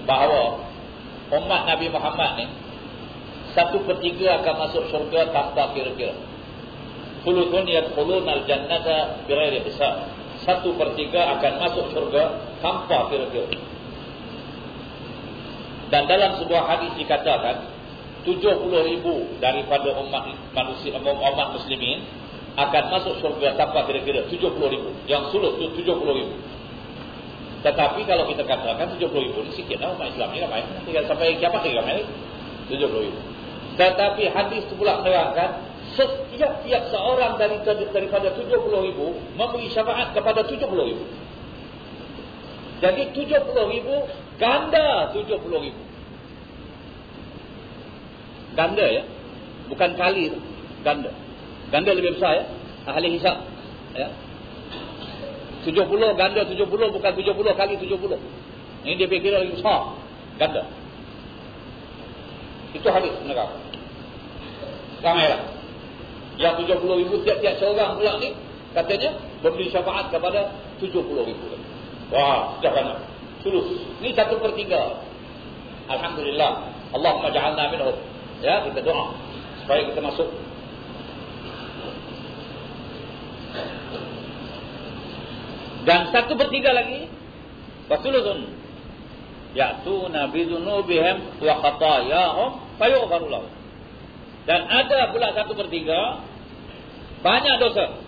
bahawa umat Nabi Muhammad ni satu pertiga akan masuk syurga tanpa kira-kira. Fulutun yadkhulun al-jannata bighairi hisab. Satu pertiga akan masuk syurga tanpa kira-kira. Dan dalam sebuah hadis dikatakan 70 ribu daripada umat manusia umat muslimin akan masuk syurga tanpa kira-kira 70 ribu. Yang suluk tu 70 ribu. Tetapi kalau kita katakan 70 ribu ni sikit lah umat Islam ni ramai. Tinggal sampai kiamat lagi ramai 70 ribu. Tetapi hadis itu pula menerangkan setiap-tiap seorang dari daripada 70 ribu memberi syafaat kepada 70 ribu. Jadi 70 ribu ganda 70 ribu. Ganda ya. Bukan kali. Ganda. Ganda lebih besar ya. Ahli hisap. Ya. 70 ganda 70 bukan 70 kali 70. Ini dia fikir lebih besar. Ganda. Itu hadis menerangkan ramailah. Yang 70 ribu tiap-tiap seorang pula ni, katanya memberi syafaat kepada 70 ribu. Wah, sudah banyak. Sulus. Ini satu per tiga. Alhamdulillah. Allahumma ja'alna minhum. Ya, kita doa. Supaya kita masuk. Dan satu per tiga lagi. Wasulusun. Ya'tuna bidunubihim wa khatayahum fayu'faru lahum. Dan ada pula satu per tiga. Banyak dosa.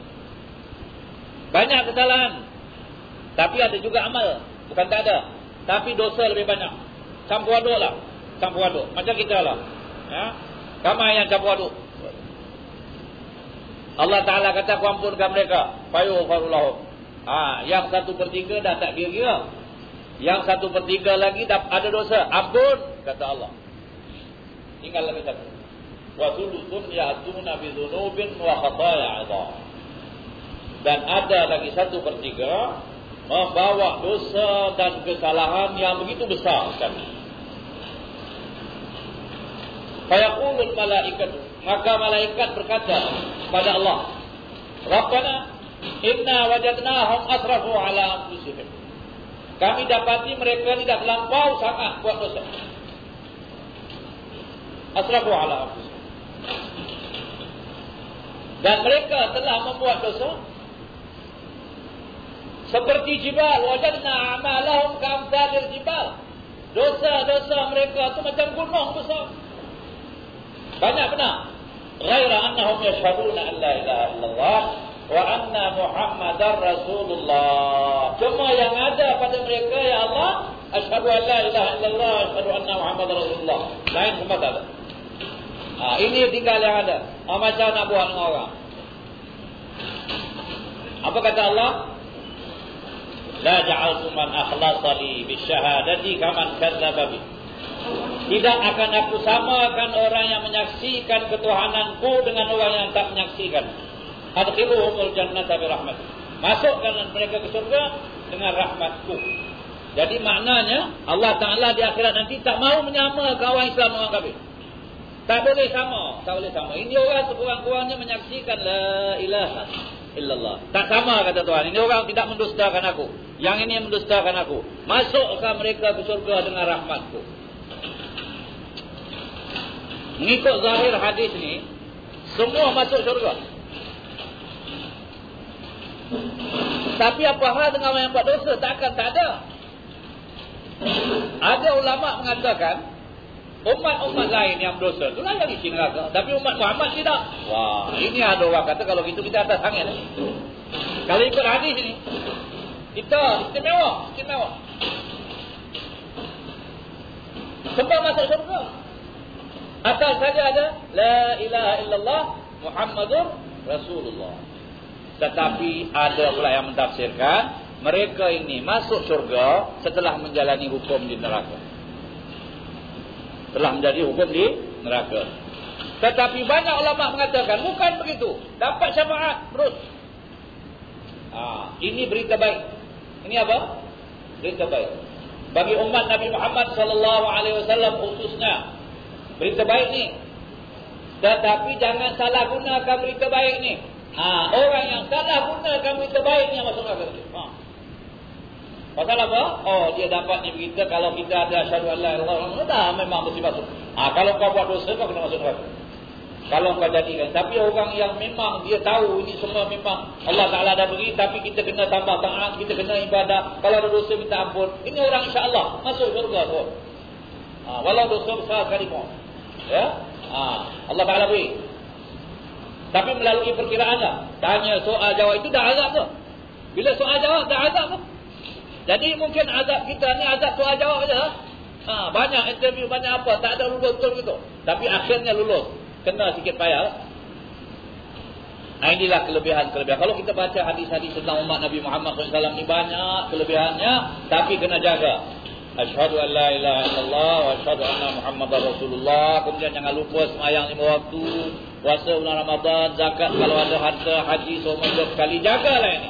Banyak kesalahan. Tapi ada juga amal. Bukan tak ada. Tapi dosa lebih banyak. Campur aduk lah. Campur aduk. Macam kita lah. Ya? Kamai yang campur aduk. Allah Ta'ala kata kuampunkan mereka. Fayu farulahum. Ha, yang satu per tiga dah tak kira-kira. Yang satu per tiga lagi dah ada dosa. Ampun. Kata Allah. Tinggal lagi satu wa thuluthun ya'tuna bi dhunubin wa khataya 'idham. Dan ada lagi satu pertiga membawa dosa dan kesalahan yang begitu besar sekali. Fayaqulul malaikat maka malaikat berkata kepada Allah, "Rabbana inna wajadnahum asrafu ala anfusihim." Kami dapati mereka tidak terlampau sangat buat dosa. Asrafu ala anfusihim. Dan mereka telah membuat dosa. Seperti jibal. Wajadna amalahum kamsalil jibal. Dosa-dosa mereka itu macam gunung besar. Banyak benar. Ghaira annahum yashhaduna an la ilaha illallah wa anna Muhammadar Rasulullah. Cuma yang ada pada mereka ya Allah, asyhadu an la ilaha illallah, asyhadu anna Muhammadar Rasulullah. Lain semua tak ada. Ha, ini tinggal yang ada. Ha, macam nak buat dengan orang. Apa kata Allah? La ja'altu man akhlasa li bisyahadati kaman kadzdzaba bi. Tidak akan aku samakan orang yang menyaksikan ketuhananku dengan orang yang tak menyaksikan. Adkhiluhumul jannata bi rahmati. Masukkan mereka ke surga dengan rahmatku. Jadi maknanya Allah Taala di akhirat nanti tak mau menyamakan orang Islam dengan orang kafir. Tak boleh sama. Tak boleh sama. Ini orang sekurang-kurangnya menyaksikan la ilaha illallah. Tak sama kata Tuhan. Ini orang tidak mendustakan aku. Yang ini mendustakan aku. Masukkan mereka ke surga dengan rahmatku. Mengikut zahir hadis ni, semua masuk surga. Tapi apa hal dengan orang yang buat dosa? Takkan tak ada. Ada ulama mengatakan, Umat-umat lain yang berdosa itu lah yang isi neraka. Tapi umat Muhammad tidak. Wah, ini ada orang kata kalau gitu kita atas angin. Kalau ikut hadis ini, kita istimewa, istimewa. Sebab masuk surga. Asal saja ada La ilaha illallah Muhammadur Rasulullah. Tetapi ada pula yang mentafsirkan mereka ini masuk surga setelah menjalani hukum di neraka. Telah menjadi hukum di neraka. Tetapi banyak ulama mengatakan bukan begitu. Dapat syafaat terus. Ha, ini berita baik. Ini apa? Berita baik. Bagi umat Nabi Muhammad sallallahu alaihi wasallam khususnya. Berita baik ni. Tetapi jangan salah gunakan berita baik ni. Ha, orang yang salah gunakan berita baik ni yang masuk neraka. Pasal apa? Oh, dia dapat ni berita kalau kita ada syahadu Allah, Allah, Allah, memang mesti masuk. Ha, kalau kau buat dosa, kau kena masuk neraka. Kalau kau jadikan. Tapi orang yang memang dia tahu ini semua memang Allah Ta'ala dah beri. Tapi kita kena tambah taat. Kita kena ibadah. Kalau ada dosa minta ampun. Ini orang insya Allah masuk surga tu. Ha, walau dosa besar sekali pun. Ya? Ha, Allah Ta'ala beri. Tapi melalui perkiraan lah. Tanya soal jawab itu dah azab tu. Bila soal jawab dah azab tu. Jadi mungkin azab kita ni azab soal jawab saja. Ha, banyak interview, banyak apa. Tak ada lulus betul gitu. Tapi akhirnya lulus kena sikit payah. Nah, inilah kelebihan-kelebihan. Kalau kita baca hadis-hadis tentang umat Nabi Muhammad SAW ni banyak kelebihannya. Tapi kena jaga. Ashadu an la ilaha illallah wa ashadu anna Muhammad Rasulullah. Kemudian jangan lupa semayang lima waktu. Puasa bulan Ramadan. Zakat kalau ada harta haji semua sekali. Jagalah ini.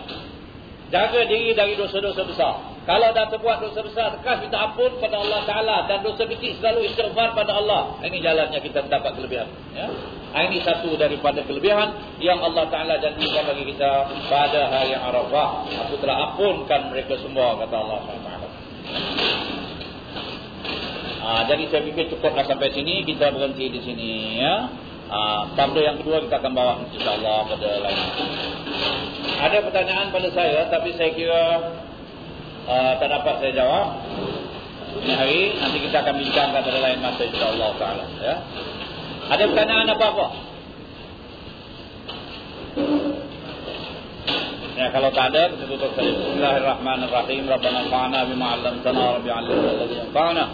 Jaga diri dari dosa-dosa besar. Kalau dah terbuat dosa besar, tekas minta ampun pada Allah Ta'ala. Dan dosa kecil selalu istighfar pada Allah. Ini jalannya kita mendapat kelebihan. Ya? Ini satu daripada kelebihan yang Allah Ta'ala janjikan bagi kita pada hari Arafah. Aku telah ampunkan mereka semua, kata Allah SWT. Ha, jadi saya fikir cukuplah sampai sini. Kita berhenti di sini. Ya? Ha, tabla yang kedua kita akan bawa insyaAllah pada lain. Ada pertanyaan pada saya tapi saya kira uh, tak dapat saya jawab. Ini hari nanti kita akan bincangkan pada lain masa insya-Allah taala ya. Ada pertanyaan apa-apa? Ya kalau tak ada kita tutup saja. Bismillahirrahmanirrahim. Rabbana fa'na bima 'allamtana wa rabbi 'allimna alladhi yanfa'una.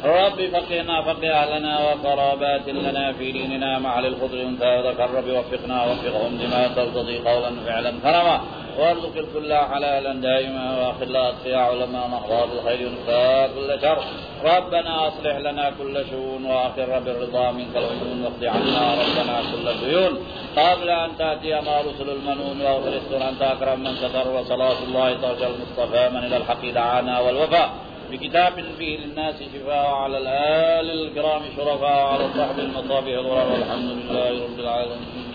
رب فقهنا فقه أهلنا وقرابات لنا في ديننا مع للخضر انت وذكر رب وفقنا وفقهم لما ترتضي قولا فعلا كرما وارزق الكل حلالا دائما واخر لا اطفئ علماء نحظى بالخير ونفاء كل شر. ربنا اصلح لنا كل شؤون واخر رب الرضا منك العيون واقض عنا ربنا كل الديون قبل أن تأتي ما رسل المنون واغفر أنت أكرم من ستر وصلاة الله ترجى المصطفى من إلى الحق دعانا والوفاء بكتاب فيه للناس شفاء على الآل الكرام شرفاء على الصحب المصابيح الغرر والحمد لله رب العالمين.